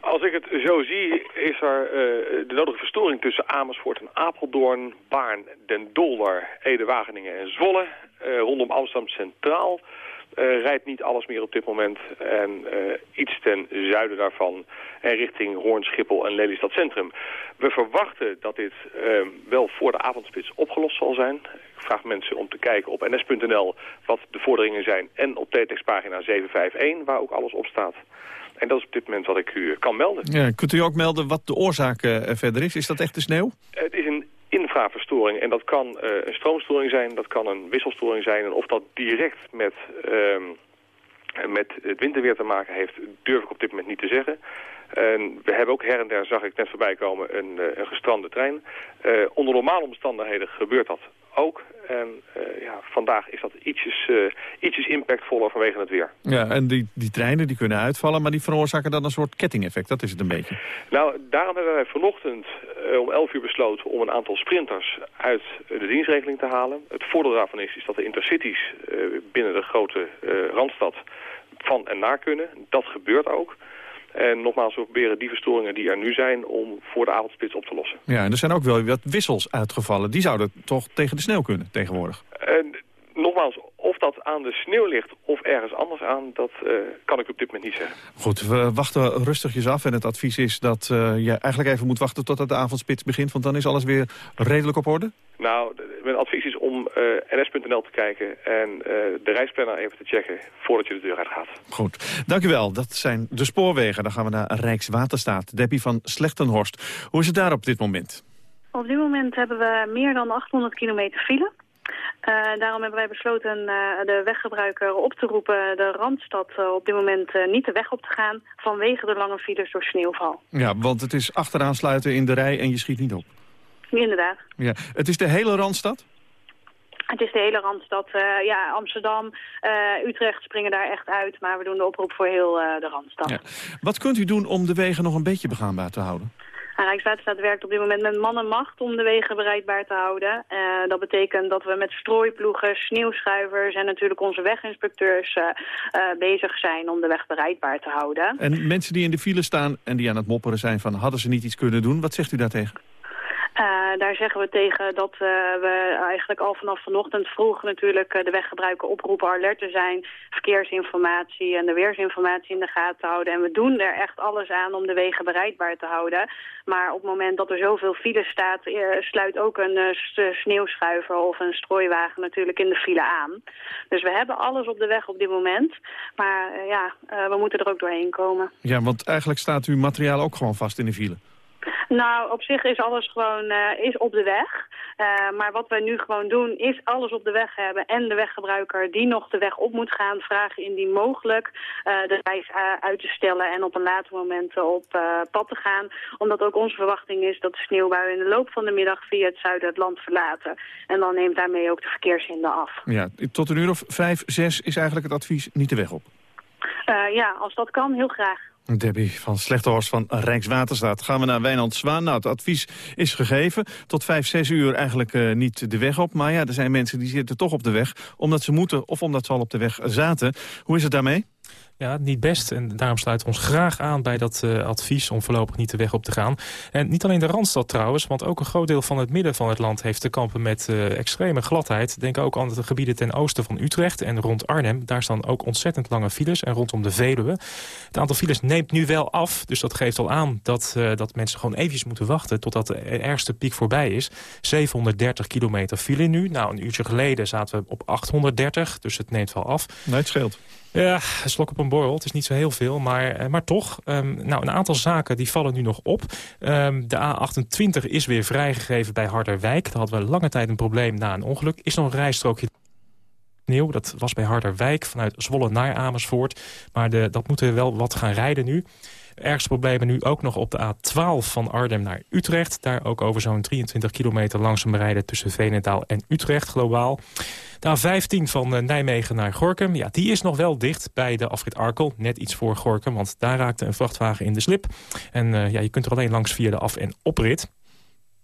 Als ik het zo zie, is er uh, de nodige verstoring tussen Amersfoort en Apeldoorn, Baarn, Den Dolder, Ede, Wageningen en Zwolle. Uh, rondom Amsterdam Centraal uh, rijdt niet alles meer op dit moment. En iets ten zuiden daarvan en richting Hoorn, Schiphol en Lelystad Centrum. We verwachten dat dit wel voor de avondspits opgelost zal zijn. Ik vraag mensen om te kijken op ns.nl wat de vorderingen zijn en op TTX-pagina 751 waar ook alles op staat. En dat is op dit moment wat ik u kan melden. Ja, kunt u ook melden wat de oorzaak uh, verder is? Is dat echt de sneeuw? Het is een infraverstoring en dat kan uh, een stroomstoring zijn, dat kan een wisselstoring zijn. En of dat direct met, uh, met het winterweer te maken heeft, durf ik op dit moment niet te zeggen. En we hebben ook her en der, zag ik net voorbij komen, een, een gestrande trein. onder normale omstandigheden gebeurt dat ook. En uh, ja, vandaag is dat ietsjes, uh, ietsjes impactvoller vanwege het weer. Ja, en die, die treinen die kunnen uitvallen, maar die veroorzaken dan een soort kettingeffect. Dat is het een beetje. Nou, daarom hebben wij vanochtend uh, om 11 uur besloten om een aantal sprinters uit de dienstregeling te halen. Het voordeel daarvan is, is dat de intercities binnen de grote Randstad van en naar kunnen. Dat gebeurt ook. En nogmaals, we proberen die verstoringen die er nu zijn om voor de avondspits op te lossen. Ja, en er zijn ook wel wat wissels uitgevallen. Die zouden toch tegen de sneeuw kunnen tegenwoordig? En, nogmaals, of dat aan de sneeuw ligt of ergens anders aan, dat uh, kan ik op dit moment niet zeggen. Goed, we wachten rustigjes af en het advies is dat uh, je eigenlijk even moet wachten totdat de avondspits begint, want dan is alles weer redelijk op orde? Nou, mijn advies is om uh, ns.nl te kijken en de reisplanner even te checken voordat je de deur uit gaat. Goed, dank u wel. Dat zijn de spoorwegen. Dan gaan we naar Rijkswaterstaat. Debbie van Slechtenhorst. Hoe is het daar op dit moment? Op dit moment hebben we meer dan 800 kilometer file. Uh, daarom hebben wij besloten uh, de weggebruiker op te roepen de Randstad uh, op dit moment niet de weg op te gaan vanwege de lange files door sneeuwval. Ja, want het is achteraan sluiten in de rij en je schiet niet op. Inderdaad. Ja. Het is de hele Randstad? Het is de hele Randstad. ja, Amsterdam, Utrecht springen daar echt uit, maar we doen de oproep voor heel de Randstad. Ja. Wat kunt u doen om de wegen nog een beetje begaanbaar te houden? Rijkswaterstaat werkt op dit moment met man en macht om de wegen bereikbaar te houden. Uh, dat betekent dat we met strooiploegen, sneeuwschuivers en natuurlijk onze weginspecteurs uh, uh, bezig zijn om de weg bereikbaar te houden. En mensen die in de file staan en die aan het mopperen zijn van hadden ze niet iets kunnen doen, wat zegt u daartegen? Uh, daar zeggen we tegen dat uh, we eigenlijk al vanaf vanochtend vroeg natuurlijk uh, de weggebruiker oproepen alert te zijn, verkeersinformatie en de weersinformatie in de gaten houden. En we doen er echt alles aan om de wegen bereikbaar te houden. Maar op het moment dat er zoveel file staat, sluit ook een sneeuwschuiver of een strooiwagen natuurlijk in de file aan. Dus we hebben alles op de weg op dit moment. Maar ja, we moeten er ook doorheen komen. Ja, want eigenlijk staat uw materiaal ook gewoon vast in de file. Nou, op zich is alles gewoon uh, is op de weg. Uh, maar wat wij nu gewoon doen, is alles op de weg hebben... en de weggebruiker die nog de weg op moet gaan... vragen indien mogelijk uh, de reis uit te stellen... en op een later moment op pad te gaan. Omdat ook onze verwachting is dat de sneeuwbuien in de loop van de middag... via het zuiden het land verlaten. En dan neemt daarmee ook de verkeershinder af. Ja, tot een uur of vijf, zes is eigenlijk het advies niet de weg op. ja, als dat kan, heel graag. Debbie van Slechterhorst van Rijkswaterstaat. Gaan we naar Wijnand Zwaan. Nou, het advies is gegeven. Tot vijf, zes uur eigenlijk uh, niet de weg op. Maar ja, er zijn mensen die zitten toch op de weg. Omdat ze moeten of omdat ze al op de weg zaten. Hoe is het daarmee? Ja, niet best. En daarom sluiten we ons graag aan bij dat uh, advies om voorlopig niet de weg op te gaan. En niet alleen de Randstad trouwens, want ook een groot deel van het midden van het land heeft te kampen met uh, extreme gladheid. Denk ook aan de gebieden ten oosten van Utrecht en rond Arnhem. Daar staan ook ontzettend lange files en rondom de Veluwe. Het aantal files neemt nu wel af, dus dat geeft al aan dat, uh, dat mensen gewoon eventjes moeten wachten totdat de ergste piek voorbij is. 730 kilometer file nu. Nou, een uurtje geleden zaten we op 830, dus het neemt wel af. Nee, het scheelt. Ja, slok op een borrel. Het is niet zo heel veel, maar, maar toch. Um, nou, een aantal zaken die vallen nu nog op. Um, de A28 is weer vrijgegeven bij Harderwijk. Daar hadden we lange tijd een probleem na een ongeluk. Is nog een rijstrookje. Dat was bij Harderwijk vanuit Zwolle naar Amersfoort. Maar de, dat moeten we wel wat gaan rijden nu. Ergste problemen nu ook nog op de A12 van Arnhem naar Utrecht. Daar ook over zo'n 23 kilometer langzaam rijden tussen Veenendaal en Utrecht globaal. De A15 van Nijmegen naar Gorkum, ja, die is nog wel dicht bij de afrit Arkel. Net iets voor Gorkum, want daar raakte een vrachtwagen in de slip. En uh, ja, je kunt er alleen langs via de af- en oprit.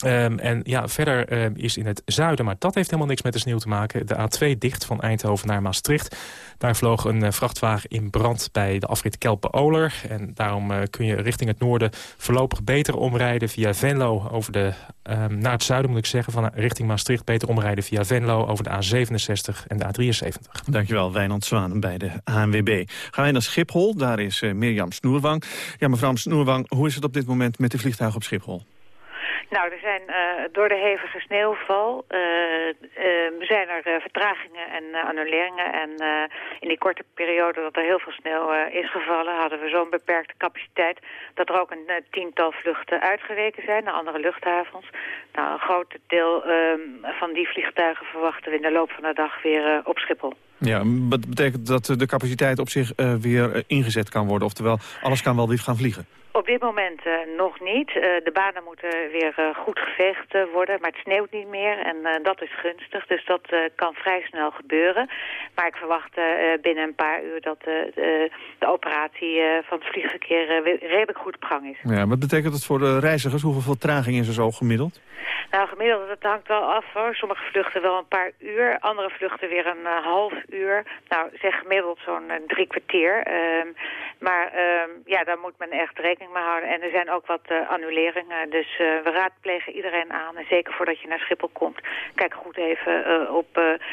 Um, en ja, verder um, is in het zuiden, maar dat heeft helemaal niks met de sneeuw te maken... de A2 dicht van Eindhoven naar Maastricht. Daar vloog een uh, vrachtwagen in brand bij de afrit Kelpen-Oler. En daarom uh, kun je richting het noorden voorlopig beter omrijden via Venlo... Over de, um, naar het zuiden moet ik zeggen, van richting Maastricht... beter omrijden via Venlo over de A67 en de A73. Dankjewel, Wijnand Zwaan bij de ANWB. Gaan wij naar Schiphol, daar is Mirjam Snoerwang. Ja, mevrouw Snoerwang, hoe is het op dit moment met de vliegtuigen op Schiphol? Nou, er zijn uh, door de hevige sneeuwval uh, uh, zijn er vertragingen en annuleringen. En in die korte periode dat er heel veel sneeuw is gevallen... hadden we zo'n beperkte capaciteit... dat er ook een tiental vluchten uitgeweken zijn naar andere luchthavens. Nou, een groot deel ehm, van die vliegtuigen verwachten we in de loop van de dag weer op Schiphol. Ja, dat betekent dat de capaciteit op zich weer ingezet kan worden. Oftewel, alles kan wel weer gaan vliegen. Op dit moment uh, nog niet. Uh, de banen moeten weer uh, goed geveegd worden, maar het sneeuwt niet meer en dat is gunstig. Dus dat kan vrij snel gebeuren. Maar ik verwacht binnen een paar uur dat de, de, operatie van het vliegverkeer redelijk goed op gang is. Ja, wat betekent dat voor de reizigers? Hoeveel vertraging is er zo gemiddeld? Nou, gemiddeld, dat hangt wel af hoor. Sommige vluchten wel een paar uur, andere vluchten weer een half uur. Nou, zeg gemiddeld zo'n drie kwartier. Ehm, maar ehm, ja, daar moet men echt rekening mee houden. En er zijn ook wat uh, annuleringen. Dus we raadplegen iedereen aan. En zeker voordat je naar Schiphol komt. Kijk goed even op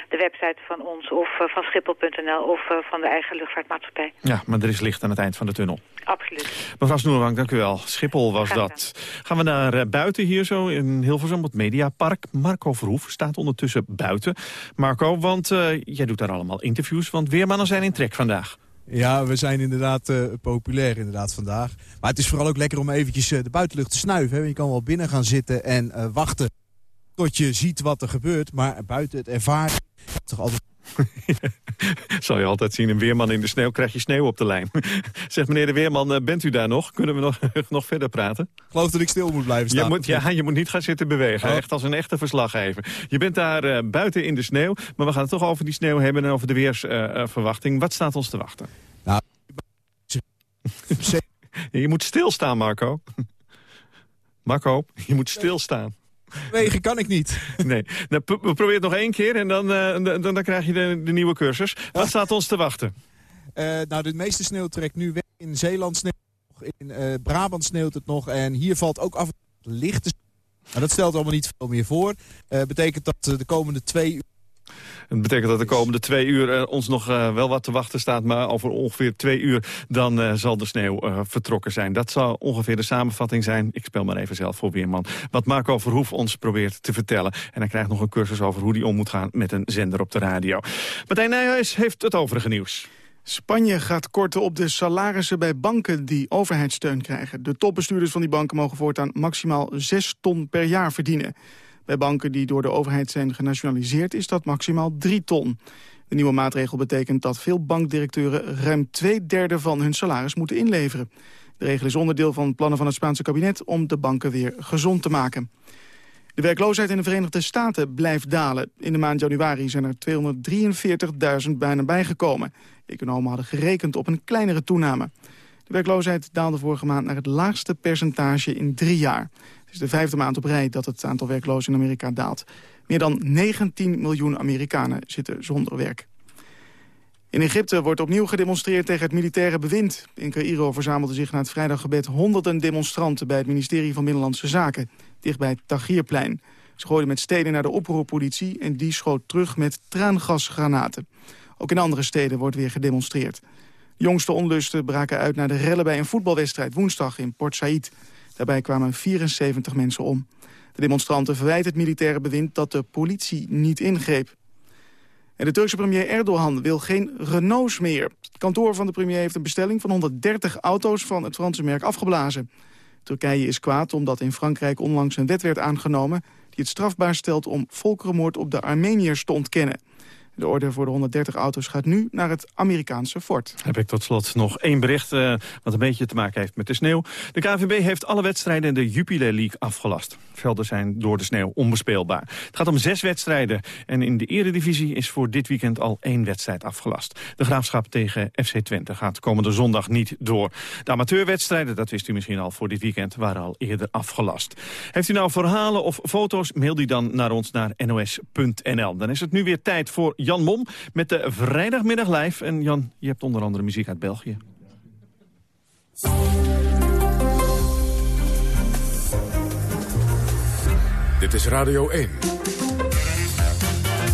de website van ons of van Schiphol.nl of van de eigen luchtvaartmaatschappij. Ja, maar er is licht aan het eind van de tunnel. Absoluut. Mevrouw Snoerwang, dank u wel. Schiphol was dat. Gaan we naar buiten hier zo in Hilversum, het Mediapark. Marco Verhoef staat ondertussen buiten. Marco, want jij doet daar allemaal interviews, want weermannen zijn in trek vandaag. Ja, we zijn inderdaad uh, populair inderdaad vandaag. Maar het is vooral ook lekker om eventjes uh, de buitenlucht te snuiven. Hè? Je kan wel binnen gaan zitten en uh, wachten tot je ziet wat er gebeurt. Maar buiten het ervaren toch altijd... Zal je altijd zien, een weerman in de sneeuw krijg je sneeuw op de lijn. Zegt meneer de weerman, bent u daar nog? Kunnen we nog, nog verder praten? Ik geloof dat ik stil moet blijven staan. Je moet, ja, je moet niet gaan zitten bewegen, oh. echt als een echte verslaggever. Je bent daar uh, buiten in de sneeuw, maar we gaan het toch over die sneeuw hebben... en over de weersverwachting. Uh, Wat staat ons te wachten? Nou, je moet stilstaan, Marco. Marco, je moet stilstaan. Wegen kan ik niet. Nee, nou, we proberen het nog één keer en dan, uh, dan, dan, krijg je de, de, nieuwe cursus. Wat staat ons te wachten? Uh, nou, de meeste sneeuw trekt nu weg. In Zeeland sneeuwt het nog, in uh, Brabant sneeuwt het nog. En hier valt ook af en toe lichte Maar dat stelt allemaal niet veel meer voor. Betekent dat de komende twee uur het betekent dat de komende twee uur uh, ons nog uh, wel wat te wachten staat... maar over ongeveer twee uur dan uh, zal de sneeuw vertrokken zijn. Dat zal ongeveer de samenvatting zijn. Ik speel maar even zelf voor Weerman. Wat Marco Verhoef ons probeert te vertellen. En hij krijgt nog een cursus over hoe hij om moet gaan met een zender op de radio. Martijn Nijhuis heeft het overige nieuws. Spanje gaat korten op de salarissen bij banken die overheidssteun krijgen. De topbestuurders van die banken mogen voortaan maximaal 6 ton per jaar verdienen. Bij banken die door de overheid zijn genationaliseerd is dat maximaal 3 ton. De nieuwe maatregel betekent dat veel bankdirecteuren ruim twee derde van hun salaris moeten inleveren. De regel is onderdeel van plannen van het Spaanse kabinet om de banken weer gezond te maken. De werkloosheid in de Verenigde Staten blijft dalen. In de maand januari zijn er 243.000 bijna bijgekomen. Economen hadden gerekend op een kleinere toename. De werkloosheid daalde vorige maand naar het laagste percentage in drie jaar is de vijfde maand op rij dat het aantal werklozen in Amerika daalt. Meer dan 19 miljoen Amerikanen zitten zonder werk. In Egypte wordt opnieuw gedemonstreerd tegen het militaire bewind. In Cairo verzamelden zich na het vrijdaggebed honderden demonstranten... bij het ministerie van Binnenlandse Zaken, dichtbij het Tahrirplein. Ze gooiden met stenen naar de oproerpolitie... en die schoot terug met traangasgranaten. Ook in andere steden wordt weer gedemonstreerd. De jongste onlusten braken uit naar de rellen bij een voetbalwedstrijd... woensdag in Port Said. Daarbij kwamen 74 mensen om. De demonstranten verwijten het militaire bewind dat de politie niet ingreep. En de Turkse premier Erdogan wil geen Renaults meer. Het kantoor van de premier heeft een bestelling van 130 auto's van het Franse merk afgeblazen. Turkije is kwaad omdat in Frankrijk onlangs een wet werd aangenomen... die het strafbaar stelt om volkerenmoord op de Armeniërs te ontkennen. De orde voor de 130 auto's gaat nu naar het Amerikaanse fort. Heb ik tot slot nog één bericht uh, wat een beetje te maken heeft met de sneeuw. De KVB heeft alle wedstrijden in de Jupiler League afgelast. Velden zijn door de sneeuw onbespeelbaar. Het gaat om zes wedstrijden. En in de eredivisie is voor dit weekend al één wedstrijd afgelast. De Graafschap tegen FC Twente gaat komende zondag niet door. De amateurwedstrijden, dat wist u misschien al voor dit weekend, waren al eerder afgelast. Heeft u nou verhalen of foto's, mail die dan naar ons naar nos.nl. Dan is het nu weer tijd voor Jan Mom met de Vrijdagmiddag Live. En Jan, je hebt onder andere muziek uit België. Dit is Radio 1.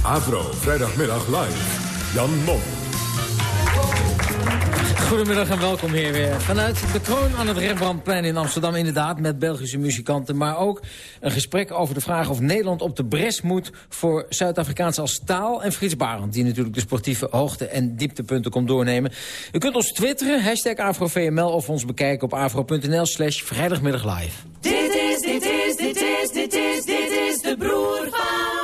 Avro, Vrijdagmiddag Live. Jan Mom. Goedemiddag en welkom hier weer. Vanuit de kroon aan het Rembrandtplein in Amsterdam inderdaad... met Belgische muzikanten, maar ook een gesprek over de vraag... of Nederland op de bres moet voor Zuid-Afrikaans als taal... en Frits Barend, die natuurlijk de sportieve hoogte- en dieptepunten komt doornemen. U kunt ons twitteren, hashtag AfroVML... of ons bekijken op afro.nl slash vrijdagmiddag live. Dit is, dit is, dit is, dit is, dit is de broer van...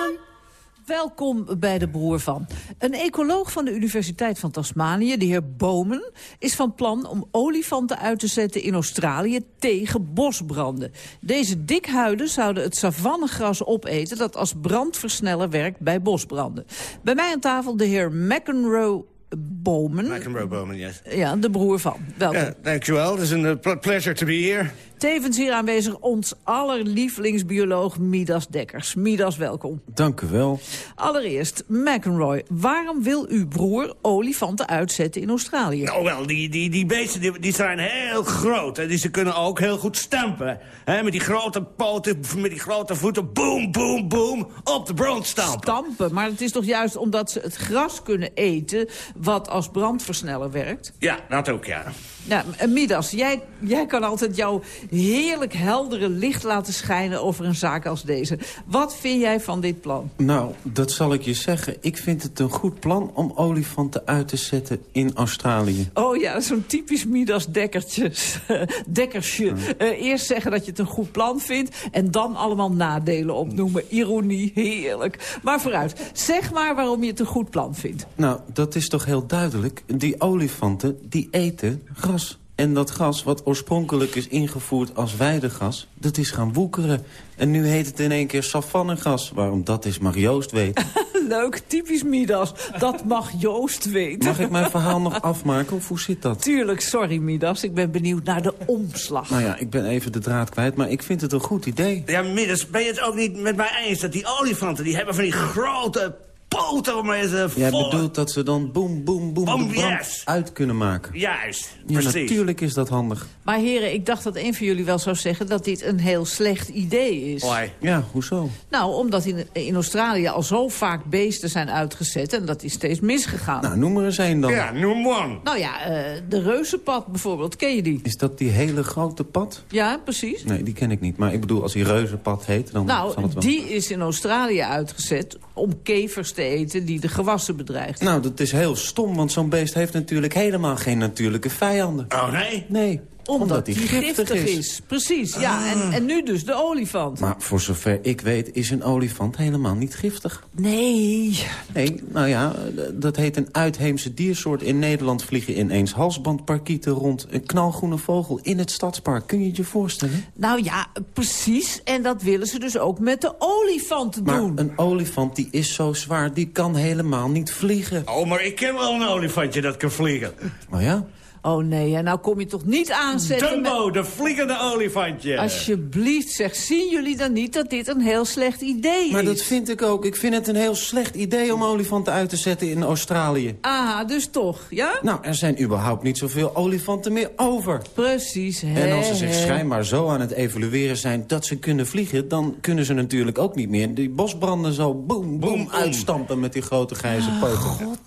Welkom bij de broer van. Een ecoloog van de Universiteit van Tasmanië, de heer Bomen... is van plan om olifanten uit te zetten in Australië tegen bosbranden. Deze dikhuiden zouden het savannegras opeten... dat als brandversneller werkt bij bosbranden. Bij mij aan tafel de heer McEnroe Bomen. McEnroe Bomen, yes. Ja, de broer van. Welkom. Ja, dankjewel. Het is een uh, pleasure to be here. Tevens hier aanwezig ons allerlievelingsbioloog Midas Dekkers. Midas, welkom. Dank u wel. Allereerst, McEnroy, waarom wil uw broer olifanten uitzetten in Australië? Nou wel, die, die, die beesten die, die zijn heel groot. En die, ze kunnen ook heel goed stampen. He, met die grote poten, met die grote voeten, boom, boom, boom, op de brand stampen. Stampen, maar het is toch juist omdat ze het gras kunnen eten... wat als brandversneller werkt? Ja, dat ook, ja. Ja, Midas, jij, jij kan altijd jouw heerlijk heldere licht laten schijnen over een zaak als deze. Wat vind jij van dit plan? Nou, dat zal ik je zeggen. Ik vind het een goed plan om olifanten uit te zetten in Australië. Oh ja, zo'n typisch Midas dekkertje. dekkersje. Uh, eerst zeggen dat je het een goed plan vindt... en dan allemaal nadelen opnoemen. Ironie, heerlijk. Maar vooruit, zeg maar waarom je het een goed plan vindt. Nou, dat is toch heel duidelijk. Die olifanten, die eten gas. En dat gas, wat oorspronkelijk is ingevoerd als weidegas... dat is gaan woekeren. En nu heet het in één keer savannegas. Waarom dat is, mag Joost weten. Leuk, typisch Midas. Dat mag Joost weten. Mag ik mijn verhaal nog afmaken, of hoe zit dat? Tuurlijk, sorry Midas. Ik ben benieuwd naar de omslag. Nou ja, ik ben even de draad kwijt, maar ik vind het een goed idee. Ja, Midas, ben je het ook niet met mij eens... dat die olifanten, die hebben van die grote poten om eens Jij bedoelt dat ze dan boem, boem, boem Boem, de brand yes. uit kunnen maken? Juist, Ja, precies. natuurlijk is dat handig. Maar heren, ik dacht dat een van jullie wel zou zeggen... dat dit een heel slecht idee is. Ja, hoezo? Nou, omdat in, in Australië al zo vaak beesten zijn uitgezet... en dat is steeds misgegaan. Nou, noem er eens een dan. Ja, noem one. Nou ja, eh, de reuzenpad bijvoorbeeld, ken je die? Is dat die hele grote pad? Ja, precies. Nee, die ken ik niet. Maar ik bedoel, als die reuzenpad heet, dan zal Nou, het wel... die is in Australië uitgezet om kevers te eten die de gewassen bedreigt. Nou, dat is heel stom, want zo'n beest heeft natuurlijk helemaal geen natuurlijke vijanden. Oh, nee? Nee, Omdat, die die giftig, is. Precies, ja. En, en nu dus de olifant. Maar voor zover ik weet is een olifant helemaal niet giftig. Nee. Nee, nou ja, dat heet een uitheemse diersoort. In Nederland vliegen ineens halsbandparkieten rond. Een knalgroene vogel in het stadspark. Kun je het je voorstellen? Nou ja, precies. En dat willen ze dus ook met de olifanten Maar doen. een olifant die is zo zwaar, die kan helemaal niet vliegen. Oh, maar ik ken wel een olifantje dat kan vliegen. Oh ja? Oh nee, en nou kom je toch niet aanzetten Dumbo, de vliegende olifantje. met... Alsjeblieft, zeg, zien jullie dan niet dat dit een heel slecht idee Maar is? dat vind ik ook. Ik vind het een heel slecht idee om olifanten uit te zetten in Australië. Ah, dus toch, ja? Nou, er zijn überhaupt niet zoveel olifanten meer over. Precies, hè. En als ze zich schijnbaar zo aan het evalueren zijn dat ze kunnen vliegen... dan kunnen ze natuurlijk ook niet meer die bosbranden zo boem, boem, uitstampen met die grote grijze Ah, poten.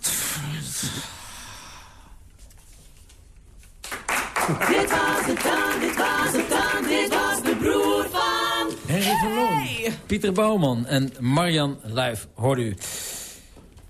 Dit was het dan, dit was het dan, dit was de broer van... Henry van Loon, Pieter Bouwman en Marian Luif, hoorde u.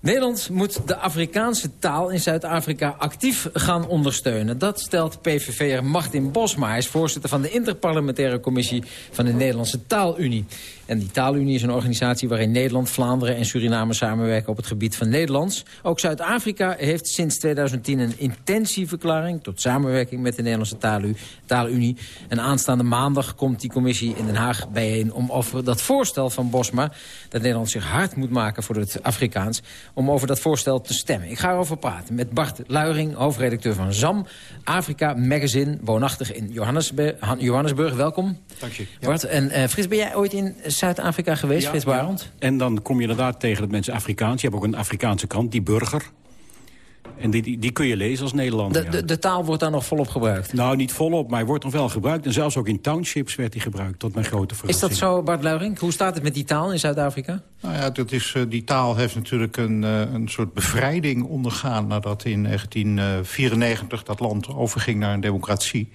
Nederland moet de Afrikaanse taal in Zuid-Afrika actief gaan ondersteunen. Dat stelt PVV'er Martin Bosma. Hij is voorzitter van de interparlementaire commissie van de Nederlandse Taalunie. En die Taalunie is een organisatie waarin Nederland, Vlaanderen en Suriname samenwerken op het gebied van Nederlands. Ook Zuid-Afrika heeft sinds 2010 een intentieverklaring tot samenwerking met de Nederlandse Taalu- Taalunie. En aanstaande maandag komt die commissie in Den Haag bijeen om over dat voorstel van Bosma, dat Nederland zich hard moet maken voor het Afrikaans, om over dat voorstel te stemmen. Ik ga erover praten met Bart Luiring, hoofdredacteur van ZAM, Afrika Magazine, woonachtig in Johannesburg. Johannesburg. Welkom. Dank je. Bart, en eh, Frits, ben jij ooit in Zuid-Afrika geweest, Frits Barend? En dan kom je inderdaad tegen dat mensen Afrikaans... je hebt ook een Afrikaanse krant, Die Burger. En die, die, die kun je lezen als Nederlander. De, de, de taal wordt daar nog volop gebruikt? Nou, niet volop, maar hij wordt nog wel gebruikt. En zelfs ook in townships werd hij gebruikt, tot mijn grote Is verrassing. dat zo, Bart Luiring? Hoe staat het met die taal in Zuid-Afrika? Nou ja, dat is, eh, die taal heeft natuurlijk een, eh, een soort bevrijding ondergaan... nadat in 1994 dat land overging naar een democratie.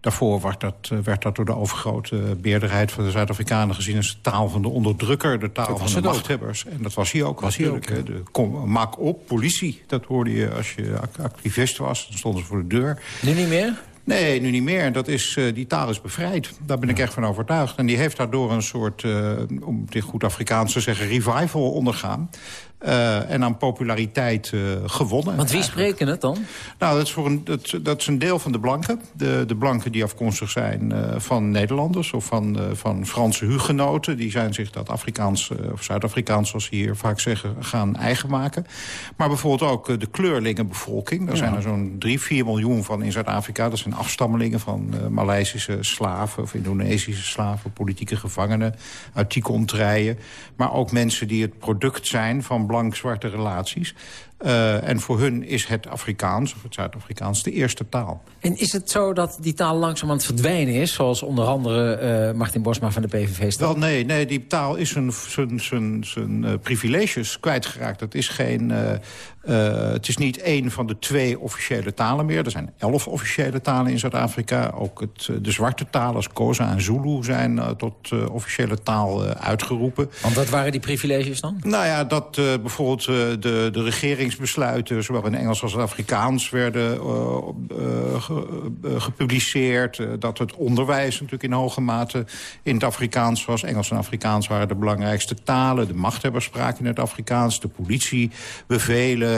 Daarvoor werd dat, eh, werd dat door de overgrote meerderheid van de Zuid-Afrikanen gezien... als de taal van de onderdrukker, de taal van de ook. machthebbers. En dat was hij ook Was hij. De, kom, maak op, politie, dat hoorde je als je ac- activist was. Dan stonden ze voor de deur. Nu niet meer? Nee, nu niet meer. En Dat is, eh, die taal is bevrijd. Daar ben ik echt van overtuigd. En die heeft daardoor een soort, eh, om het in goed Afrikaans te zeggen... revival ondergaan. Eh, en aan populariteit eh, gewonnen. Want wie eigenlijk. spreken het dan? Nou, dat is, voor een, dat, dat is een deel van de blanken. De, de blanken die afkomstig zijn eh, van Nederlanders... of van, van Franse hugenoten. Die zijn zich dat Afrikaans, of Zuid-Afrikaans... zoals ze hier vaak zeggen, gaan eigen maken. Maar bijvoorbeeld ook de kleurlingenbevolking. Daar Ja. zijn er zo'n 3, 4 miljoen van in Zuid-Afrika. Dat zijn afstammelingen van Maleisische slaven... of Indonesische slaven, politieke gevangenen... uit die contraien. Maar ook mensen die het product zijn van blank-zwarte relaties... Eh, en voor hun is het Afrikaans, of het Zuid-Afrikaans, de eerste taal. En is het zo dat die taal langzaam aan het verdwijnen is... zoals onder andere eh, Martin Bosma van de PVV stelt? Wel, nee, nee, die taal is zijn, zijn, zijn, zijn eh, privileges kwijtgeraakt. Het is, geen, het is niet één van de twee officiële talen meer. Er zijn elf officiële talen in Zuid-Afrika. Ook het, eh, de zwarte talen als Xhosa en Zulu zijn eh, tot eh, officiële taal eh, uitgeroepen. Want wat waren die privileges dan? Nou ja, dat eh, bijvoorbeeld eh, de, de regeringsbesluiten... zowel in Engels als in Afrikaans werden eh, eh, ge- eh, gepubliceerd. eh, dat het onderwijs natuurlijk in hoge mate in het Afrikaans was. Engels en Afrikaans waren de belangrijkste talen. De machthebbers spraken in het Afrikaans. De politiebevelen, eh,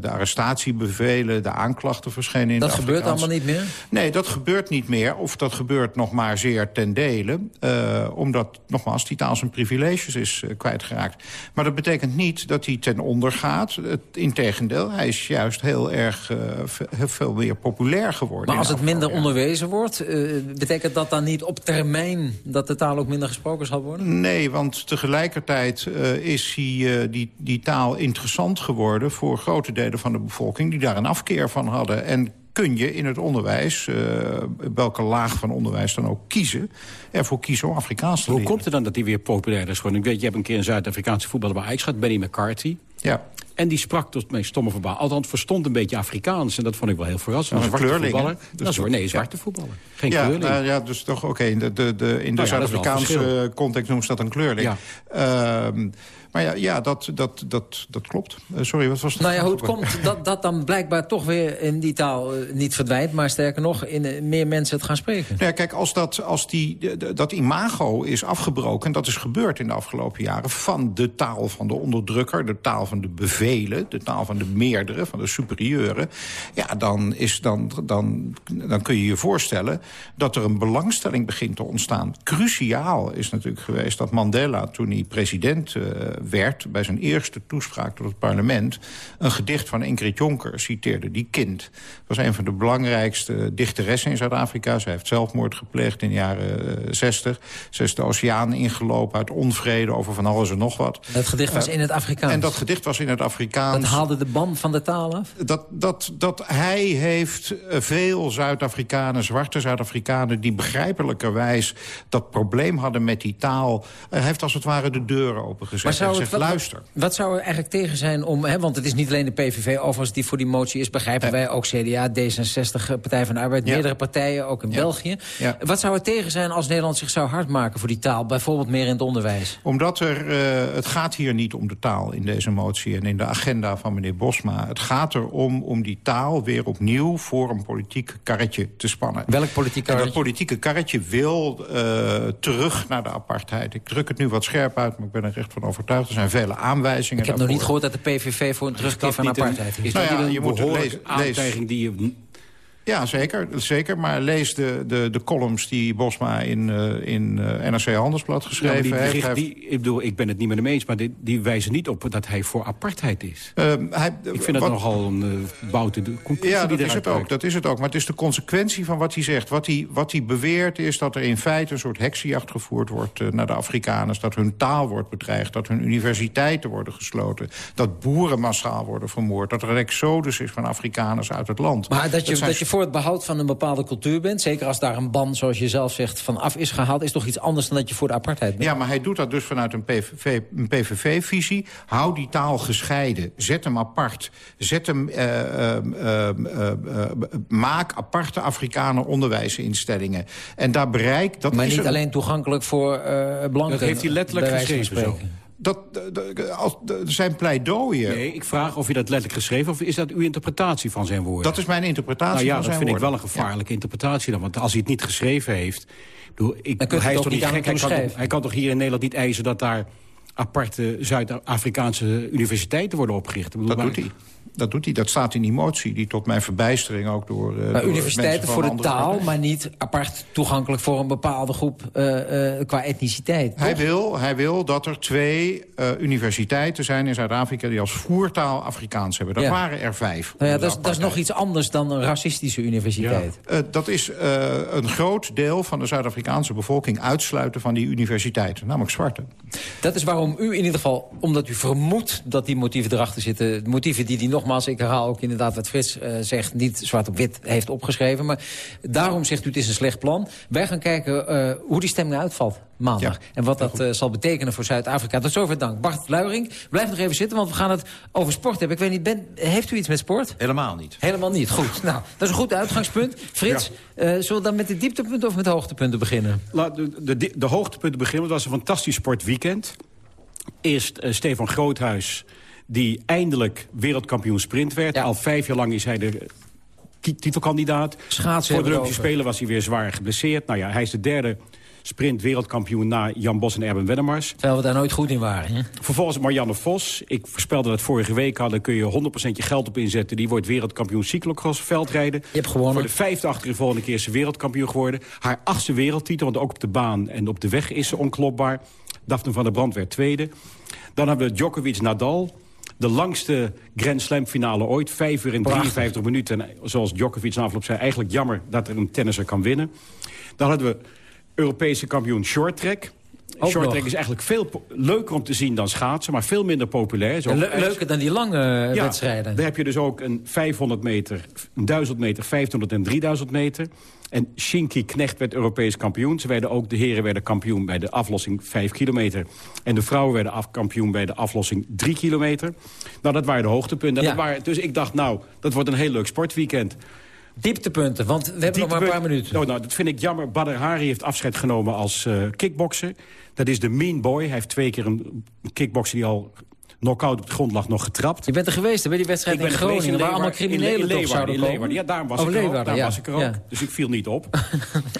de arrestatiebevelen, de aanklachten verschenen in Dat het gebeurt Afrikaans. allemaal niet meer? Nee, dat gebeurt niet meer. Of dat gebeurt nog maar zeer ten dele. eh, omdat, nogmaals, die taal zijn privileges is eh, kwijtgeraakt. Maar dat betekent niet dat hij ten onder gaat. Het integendeel, hij is juist heel erg veel meer populair geworden. Maar als het minder onderwezen wordt, betekent dat dan niet op termijn... dat de taal ook minder gesproken zal worden? Nee, want tegelijkertijd is die, die, die taal interessant geworden... voor grote delen van de bevolking die daar een afkeer van hadden. En kun je in het onderwijs, uh, welke laag van onderwijs dan ook kiezen... ervoor kiezen om Afrikaans te Hoe komt het dan dat die weer populair is geworden? Ik weet, je hebt een keer een Zuid-Afrikaanse voetballer bij Ajax gehad, Benny McCarthy. Ja. En die sprak tot mijn stomme verbaal. Althans, verstond een beetje Afrikaans. En dat vond ik wel heel verrassend. Een zwarte voetballer. Dus dat is nee, zwarte voetballer. Geen ja, kleurling. Ja, dus toch oké. De, de, de, in de Nou ja, Zuid-Afrikaanse context noemen ze dat een kleurling. Ja. Uh, maar ja, ja dat, dat, dat, dat klopt. Uh, sorry, wat was het? Nou ja, hoe het komt dat dat dan blijkbaar toch weer in die taal uh, niet verdwijnt... maar sterker nog, in, uh, meer mensen het gaan spreken. Ja, kijk, als, dat, als die, dat imago is afgebroken... en dat is gebeurd in de afgelopen jaren... van de taal van de onderdrukker, de taal van de bevelen... de taal van de meerdere, van de superieuren... ja, dan, is, dan, dan, dan kun je je voorstellen dat er een belangstelling begint te ontstaan. Cruciaal is natuurlijk geweest dat Mandela, toen hij president werd... bij zijn eerste toespraak tot het parlement... een gedicht van Ingrid Jonker citeerde, Die Kind. was een van de belangrijkste dichteressen in Zuid-Afrika. Zij heeft zelfmoord gepleegd in de jaren uh, 60. Ze is de oceaan ingelopen uit onvrede over van alles en nog wat. Het gedicht was uh, in het Afrikaans? En dat gedicht was in het Afrikaans. Dat haalde de ban van de taal af? Dat, dat, dat hij heeft veel Zuid-Afrikanen, zwarte Zuid-Afrikanen... die begrijpelijkerwijs dat probleem hadden met die taal... Heeft als het ware de deuren opengezet. Maar zou zegt, wat, luister. Wat zou er eigenlijk tegen zijn om... Hè, want het is niet alleen de PVV, overigens die voor die motie is... begrijpen wij ook CDA, D66, Partij van de Arbeid... Ja. meerdere partijen, ook in Ja. België. Ja. Wat zou er tegen zijn als Nederland zich zou hard maken voor die taal? Bijvoorbeeld meer in het onderwijs? Omdat er, uh, het gaat hier niet om de taal in deze motie... en in de agenda van meneer Bosma. Het gaat erom om die taal weer opnieuw voor een politiek karretje te spannen. Welk politiek En karretje? dat politieke karretje wil uh, terug naar de apartheid. Ik druk het nu wat scherp uit, maar ik ben er echt van overtuigd. Er zijn vele aanwijzingen Ik heb nog niet gehoord dat de PVV voor een terugkeer van apartheid is. Nou ja, je moet lezen. aantijging die je... Ja, zeker, zeker. Maar lees de, de, de columns die Bosma in, uh, in uh, NRC Handelsblad geschreven die, heeft. bericht, Hij die, ik bedoel, ik ben het niet met hem eens, maar die, die wijzen niet op dat hij voor apartheid is. uh, hij, Ik vind dat wat- nogal een uh, boute de conclusie Ja, dat is het ook. Dat is het ook. Maar het is de consequentie van wat hij zegt. Wat hij, wat hij beweert is dat er in feite een soort heksenjacht gevoerd wordt uh, naar de Afrikaners. Dat hun taal wordt bedreigd. Dat hun universiteiten worden gesloten. Dat boeren massaal worden vermoord. Dat er een exodus is van Afrikaners uit het land. Maar dat je, zijn dat je voor het behoud van een bepaalde cultuur bent... zeker als daar een ban, zoals je zelf zegt, van af is gehaald... is toch iets anders dan dat je voor de apartheid bent? Ja, maar hij doet dat dus vanuit een PVV een PVV-visie. Hou die taal gescheiden. Zet hem apart. Zet hem, eh, eh, eh, maak aparte Afrikanen onderwijsinstellingen. En daar bereik... Dat maar is niet een- alleen toegankelijk voor eh blanken. Dat heeft hij letterlijk geschreven zo. Dat, als, zijn pleidooien... Nee, ik vraag of je dat letterlijk geschreven of is dat uw interpretatie van zijn woorden? Dat is mijn interpretatie Nou ja, van dat zijn vind ik wel een woorden. gevaarlijke interpretatie dan. Want als hij het niet geschreven heeft... ik Bedoel, ik, hij, is toch niet gek. Hij kan, toch, toeschrijven. hij kan toch hier in Nederland niet eisen dat daar aparte Zuid-Afrikaanse universiteiten worden opgericht? Ik bedoel, Dat maar- doet hij. Dat doet hij. Dat staat in die motie, die tot mijn verbijstering ook door... eh, Maar door universiteiten voor de taal, partijen. maar niet apart toegankelijk voor een bepaalde groep eh, eh, qua etniciteit. Hij wil, hij wil dat er twee universiteiten zijn in Zuid-Afrika... die als voertaal Afrikaans hebben. Dat Ja. waren er vijf. Nou ja, dat, is, dat is nog iets anders dan een racistische universiteit. Eh, dat is een groot deel van de Zuid-Afrikaanse bevolking uitsluiten van die universiteiten. Namelijk zwarte. Dat is waarom u in ieder geval, omdat u vermoedt dat die motieven erachter zitten... motieven die die nogmaals, ik herhaal ook inderdaad wat Frits eh, zegt... niet zwart op wit heeft opgeschreven. Maar daarom zegt u het is een slecht plan. Wij gaan kijken eh, hoe die stemming uitvalt maandag. en wat dat eh, zal betekenen voor Zuid-Afrika. Tot zover dank. Bart Luiring, blijf nog even zitten, want we gaan het over sport hebben. Ik weet niet, ben, heeft u iets met sport? Helemaal niet. Helemaal niet, goed. Nou, dat is een goed uitgangspunt. Frits, zullen we dan met de dieptepunten of met de hoogtepunten beginnen? Laat de, de, de hoogtepunten beginnen. Het was een fantastisch sportweekend. Eerst Stefan Groothuis, die eindelijk wereldkampioen sprint werd. Al vijf jaar lang is hij de ki- titelkandidaat. Schaatsen Voor de Olympische. Spelen was hij weer zwaar geblesseerd. Nou ja, hij is de derde sprint wereldkampioen na Jan Bos en Erben Wennemars. Terwijl we daar nooit goed in waren. Hè? Vervolgens Marianne Vos. Ik voorspelde dat vorige week hadden. kun je 100% je geld op inzetten. Die wordt wereldkampioen cyclocross veldrijden. Je hebt gewonnen. Voor de vijfde achter de volgende keer is ze wereldkampioen geworden. Haar achtste wereldtitel, want ook op de baan en op de weg is ze onklopbaar. Daphne van der Brand werd tweede. Dan hebben we Djokovic Nadal. De langste Grand Slam finale ooit. Vijf uur en 53 minuten. En zoals Djokovic na afloop zei, eigenlijk jammer dat er een tennisser kan winnen. Dan hadden we Europese kampioen short track. Ook Short track nog. is eigenlijk veel leuker om te zien dan schaatsen, maar veel minder populair. Zo Le- echt- leuker dan die lange eh, ja, wedstrijden. Daar heb je dus ook een 500 meter, een 1000 meter, 1500 en 3000 meter. En Shinky Knecht werd Europees kampioen. Ze werden ook, de heren werden kampioen bij de aflossing 5 kilometer. En de vrouwen werden af, kampioen bij de aflossing 3 kilometer. Nou, dat waren de hoogtepunten. Ja. Dat waren, dus ik dacht, nou, dat wordt een heel leuk sportweekend. Dieptepunten, want we hebben nog maar een paar minuten. Oh, nou, dat vind ik jammer. Badr Hari heeft afscheid genomen als eh kickbokser. Dat is de mean boy. Hij heeft twee keer een kickbokser die al knock-out op de grond lag nog getrapt. Je bent er geweest hè, bij die wedstrijd Ik ben in Groningen... waar allemaal in criminelen Le- toch zouden in? Leeuwarden. Ja, daarom was Oh, ik ook. Daar ja. was ik er ook. Ja. Dus ik viel niet op.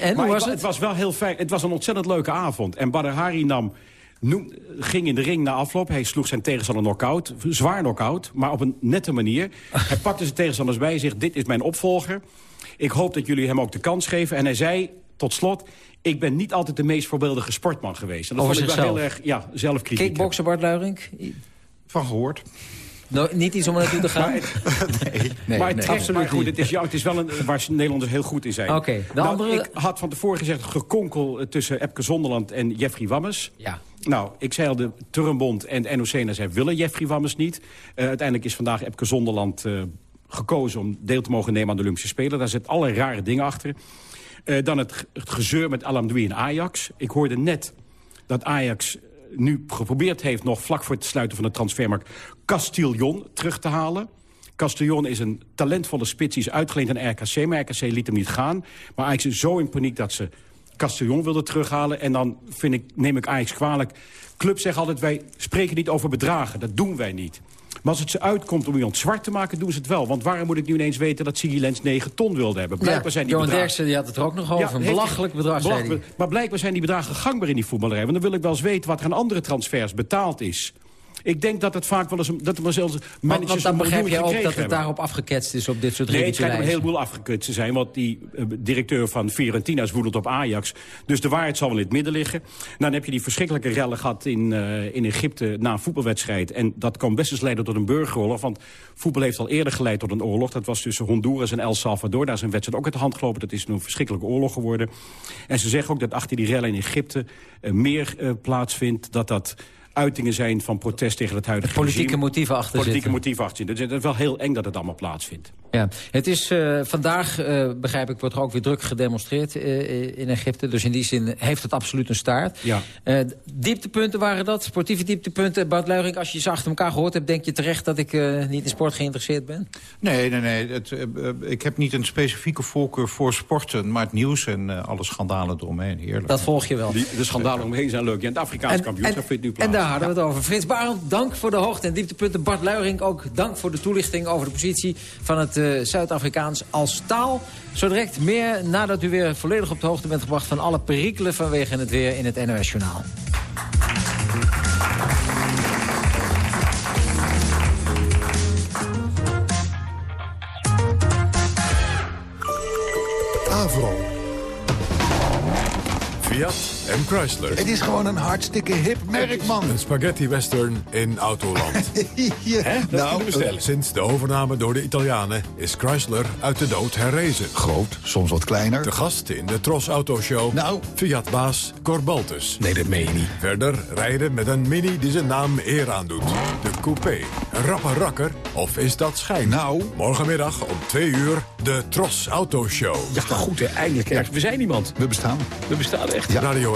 En, maar hoe was ik het? Het was wel heel fijn. Het was een ontzettend leuke avond. En Badr Hari nam, noem- ging in de ring na afloop. Hij sloeg zijn tegenstander knock-out. Zwaar knock-out, maar op een nette manier. Hij pakte zijn tegenstanders bij en zegt... dit is mijn opvolger. Ik hoop dat jullie hem ook de kans geven. En hij zei, tot slot... ik ben niet altijd de meest voorbeeldige sportman geweest. En dat Over vond ik wel heel zichzelf? erg ja, zelfkritiek. Kickboksen, Bart Luiring? Van gehoord. Nou, niet iets om er naartoe te gaan? Nee, maar het nee. trekt, absoluut maar goed, het is, ja, het is wel een waar Nederlanders heel goed in zijn. Oké, de Nou, andere- Ik had van tevoren gezegd gekonkel tussen Epke Zonderland en Jeffrey Wammes. Ja. Nou, ik zei al, de Turnbond en de NOC en zij willen Jeffrey Wammes niet. Eh, uiteindelijk is vandaag Epke Zonderland eh, gekozen om deel te mogen nemen aan de Olympische Spelen. Daar zit alle rare dingen achter. Eh, dan het, ge- het gezeur met Alamdoui en Ajax. Ik hoorde net dat Ajax nu geprobeerd heeft... nog vlak voor het sluiten van de transfermarkt... Castillon terug te halen. Castillon is een talentvolle spits, die is uitgeleend aan RKC... maar RKC liet hem niet gaan. Maar Ajax is zo in paniek dat ze Castillon wilden terughalen. En dan vind ik, neem ik Ajax kwalijk. Club zegt altijd, wij spreken niet over bedragen. Dat doen wij niet. Maar als het ze uitkomt om iemand zwart te maken, doen ze het wel. Want waarom moet ik nu ineens weten dat Sigi Lens 9 ton wilde hebben? Blijkbaar zijn die Johan bedragen... Derksen die had het er ook nog over. Ja, een belachelijk bedrag, belachelijk. Maar blijkbaar zijn die bedragen gangbaar in die voetballerij. Want dan wil ik wel eens weten wat er aan andere transfers betaald is. Ik denk dat het vaak wel eens... een- Dat er wel zelfs Want, want dan begrijp je ook dat het hebben. daarop afgeketst is op dit soort Nee, het om een heleboel afgekut te zijn. Want die eh, directeur van Fiorentina is woedend op Ajax. Dus de waarheid zal wel in het midden liggen. Nou, dan heb je die verschrikkelijke rellen gehad in, eh, in Egypte na een voetbalwedstrijd. En dat kan best eens leiden tot een burgeroorlog. Want voetbal heeft al eerder geleid tot een oorlog. Dat was tussen Honduras en El Salvador. Daar is een wedstrijd ook uit de hand gelopen. Dat is een verschrikkelijke oorlog geworden. En ze zeggen ook dat achter die rellen in Egypte eh, meer plaatsvindt. Dat dat uitingen zijn van protest tegen het huidige Politieke regime. motieven achter Politieke zitten. motieven achter zitten. Dus het is wel heel eng dat het allemaal plaatsvindt. Ja, het is eh, vandaag, eh, begrijp ik, wordt er ook weer druk gedemonstreerd eh, in Egypte. Dus in die zin heeft het absoluut een staart. Ja. Eh, dieptepunten waren dat, sportieve dieptepunten. Bart Luiring, als je ze achter elkaar gehoord hebt... denk je terecht dat ik eh, niet in sport geïnteresseerd ben? Nee, nee, nee. Het, ik heb niet een specifieke voorkeur voor sporten... maar het nieuws en eh, alle schandalen eromheen. Heerlijk. Dat volg je wel. Die, de schandalen omheen zijn leuk. Ja, het Afrikaanse kampioenschap vindt nu plaats. en daar hadden we het over. Frits Barend, dank voor de hoogte- en dieptepunten. Bart Luiring, ook dank voor de toelichting over de positie van het Zuid-Afrikaans als taal. Zo direct meer nadat u weer volledig op de hoogte bent gebracht... van alle perikelen vanwege het weer in het NOS Journaal. Avro. Fiat en Chrysler. Het is gewoon een hartstikke hip merk, man. Een spaghetti western in Autoland. Ja, Dat nou, stellen. Sinds de overname door de Italianen is Chrysler uit de dood herrezen. Groot, soms wat kleiner. De gast in de Tros Autoshow. Nou. Fiat-baas Corbaltus. Nee, dat meen je niet. Verder rijden met een mini die zijn naam eer aandoet. De coupé. Een rappe rakker of is dat schijn? Nou. Morgenmiddag om twee uur de Tros Autoshow. Ja, goed, hè, eindelijk. ergens. We zijn iemand. We bestaan. We bestaan echt. Radio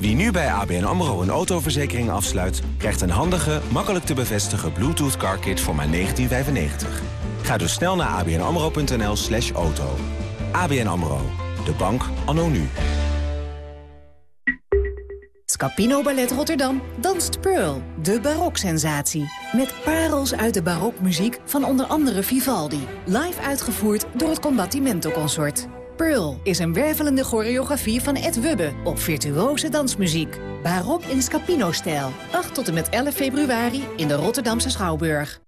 Wie nu bij ABN AMRO een autoverzekering afsluit... krijgt een handige, makkelijk te bevestigen Bluetooth car kit voor maar 1995. Ga dus snel naar abnamro.nl slash auto. ABN AMRO, de bank anno nu. Scapino Ballet Rotterdam danst Pearl, de baroksensatie. Met parels uit de barokmuziek van onder andere Vivaldi. Live uitgevoerd door het Combattimento Consort. Pearl is een wervelende choreografie van Ed Wubbe op virtuose dansmuziek. Barok in Scapino-stijl. 8 tot en met 11 februari in de Rotterdamse Schouwburg.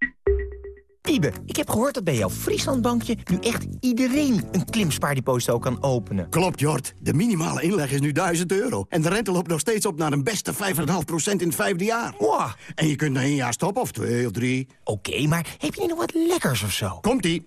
Ibe, ik heb gehoord dat bij jouw Frieslandbankje nu echt iedereen een klimspaardeposito kan openen. Klopt, Jort. De minimale inleg is nu 1000 euro. En de rente loopt nog steeds op naar een beste 5,5% in het vijfde jaar. Wow. En je kunt na één jaar stoppen, of twee of drie. Oké, maar heb je niet nog wat lekkers of zo? Komt-ie.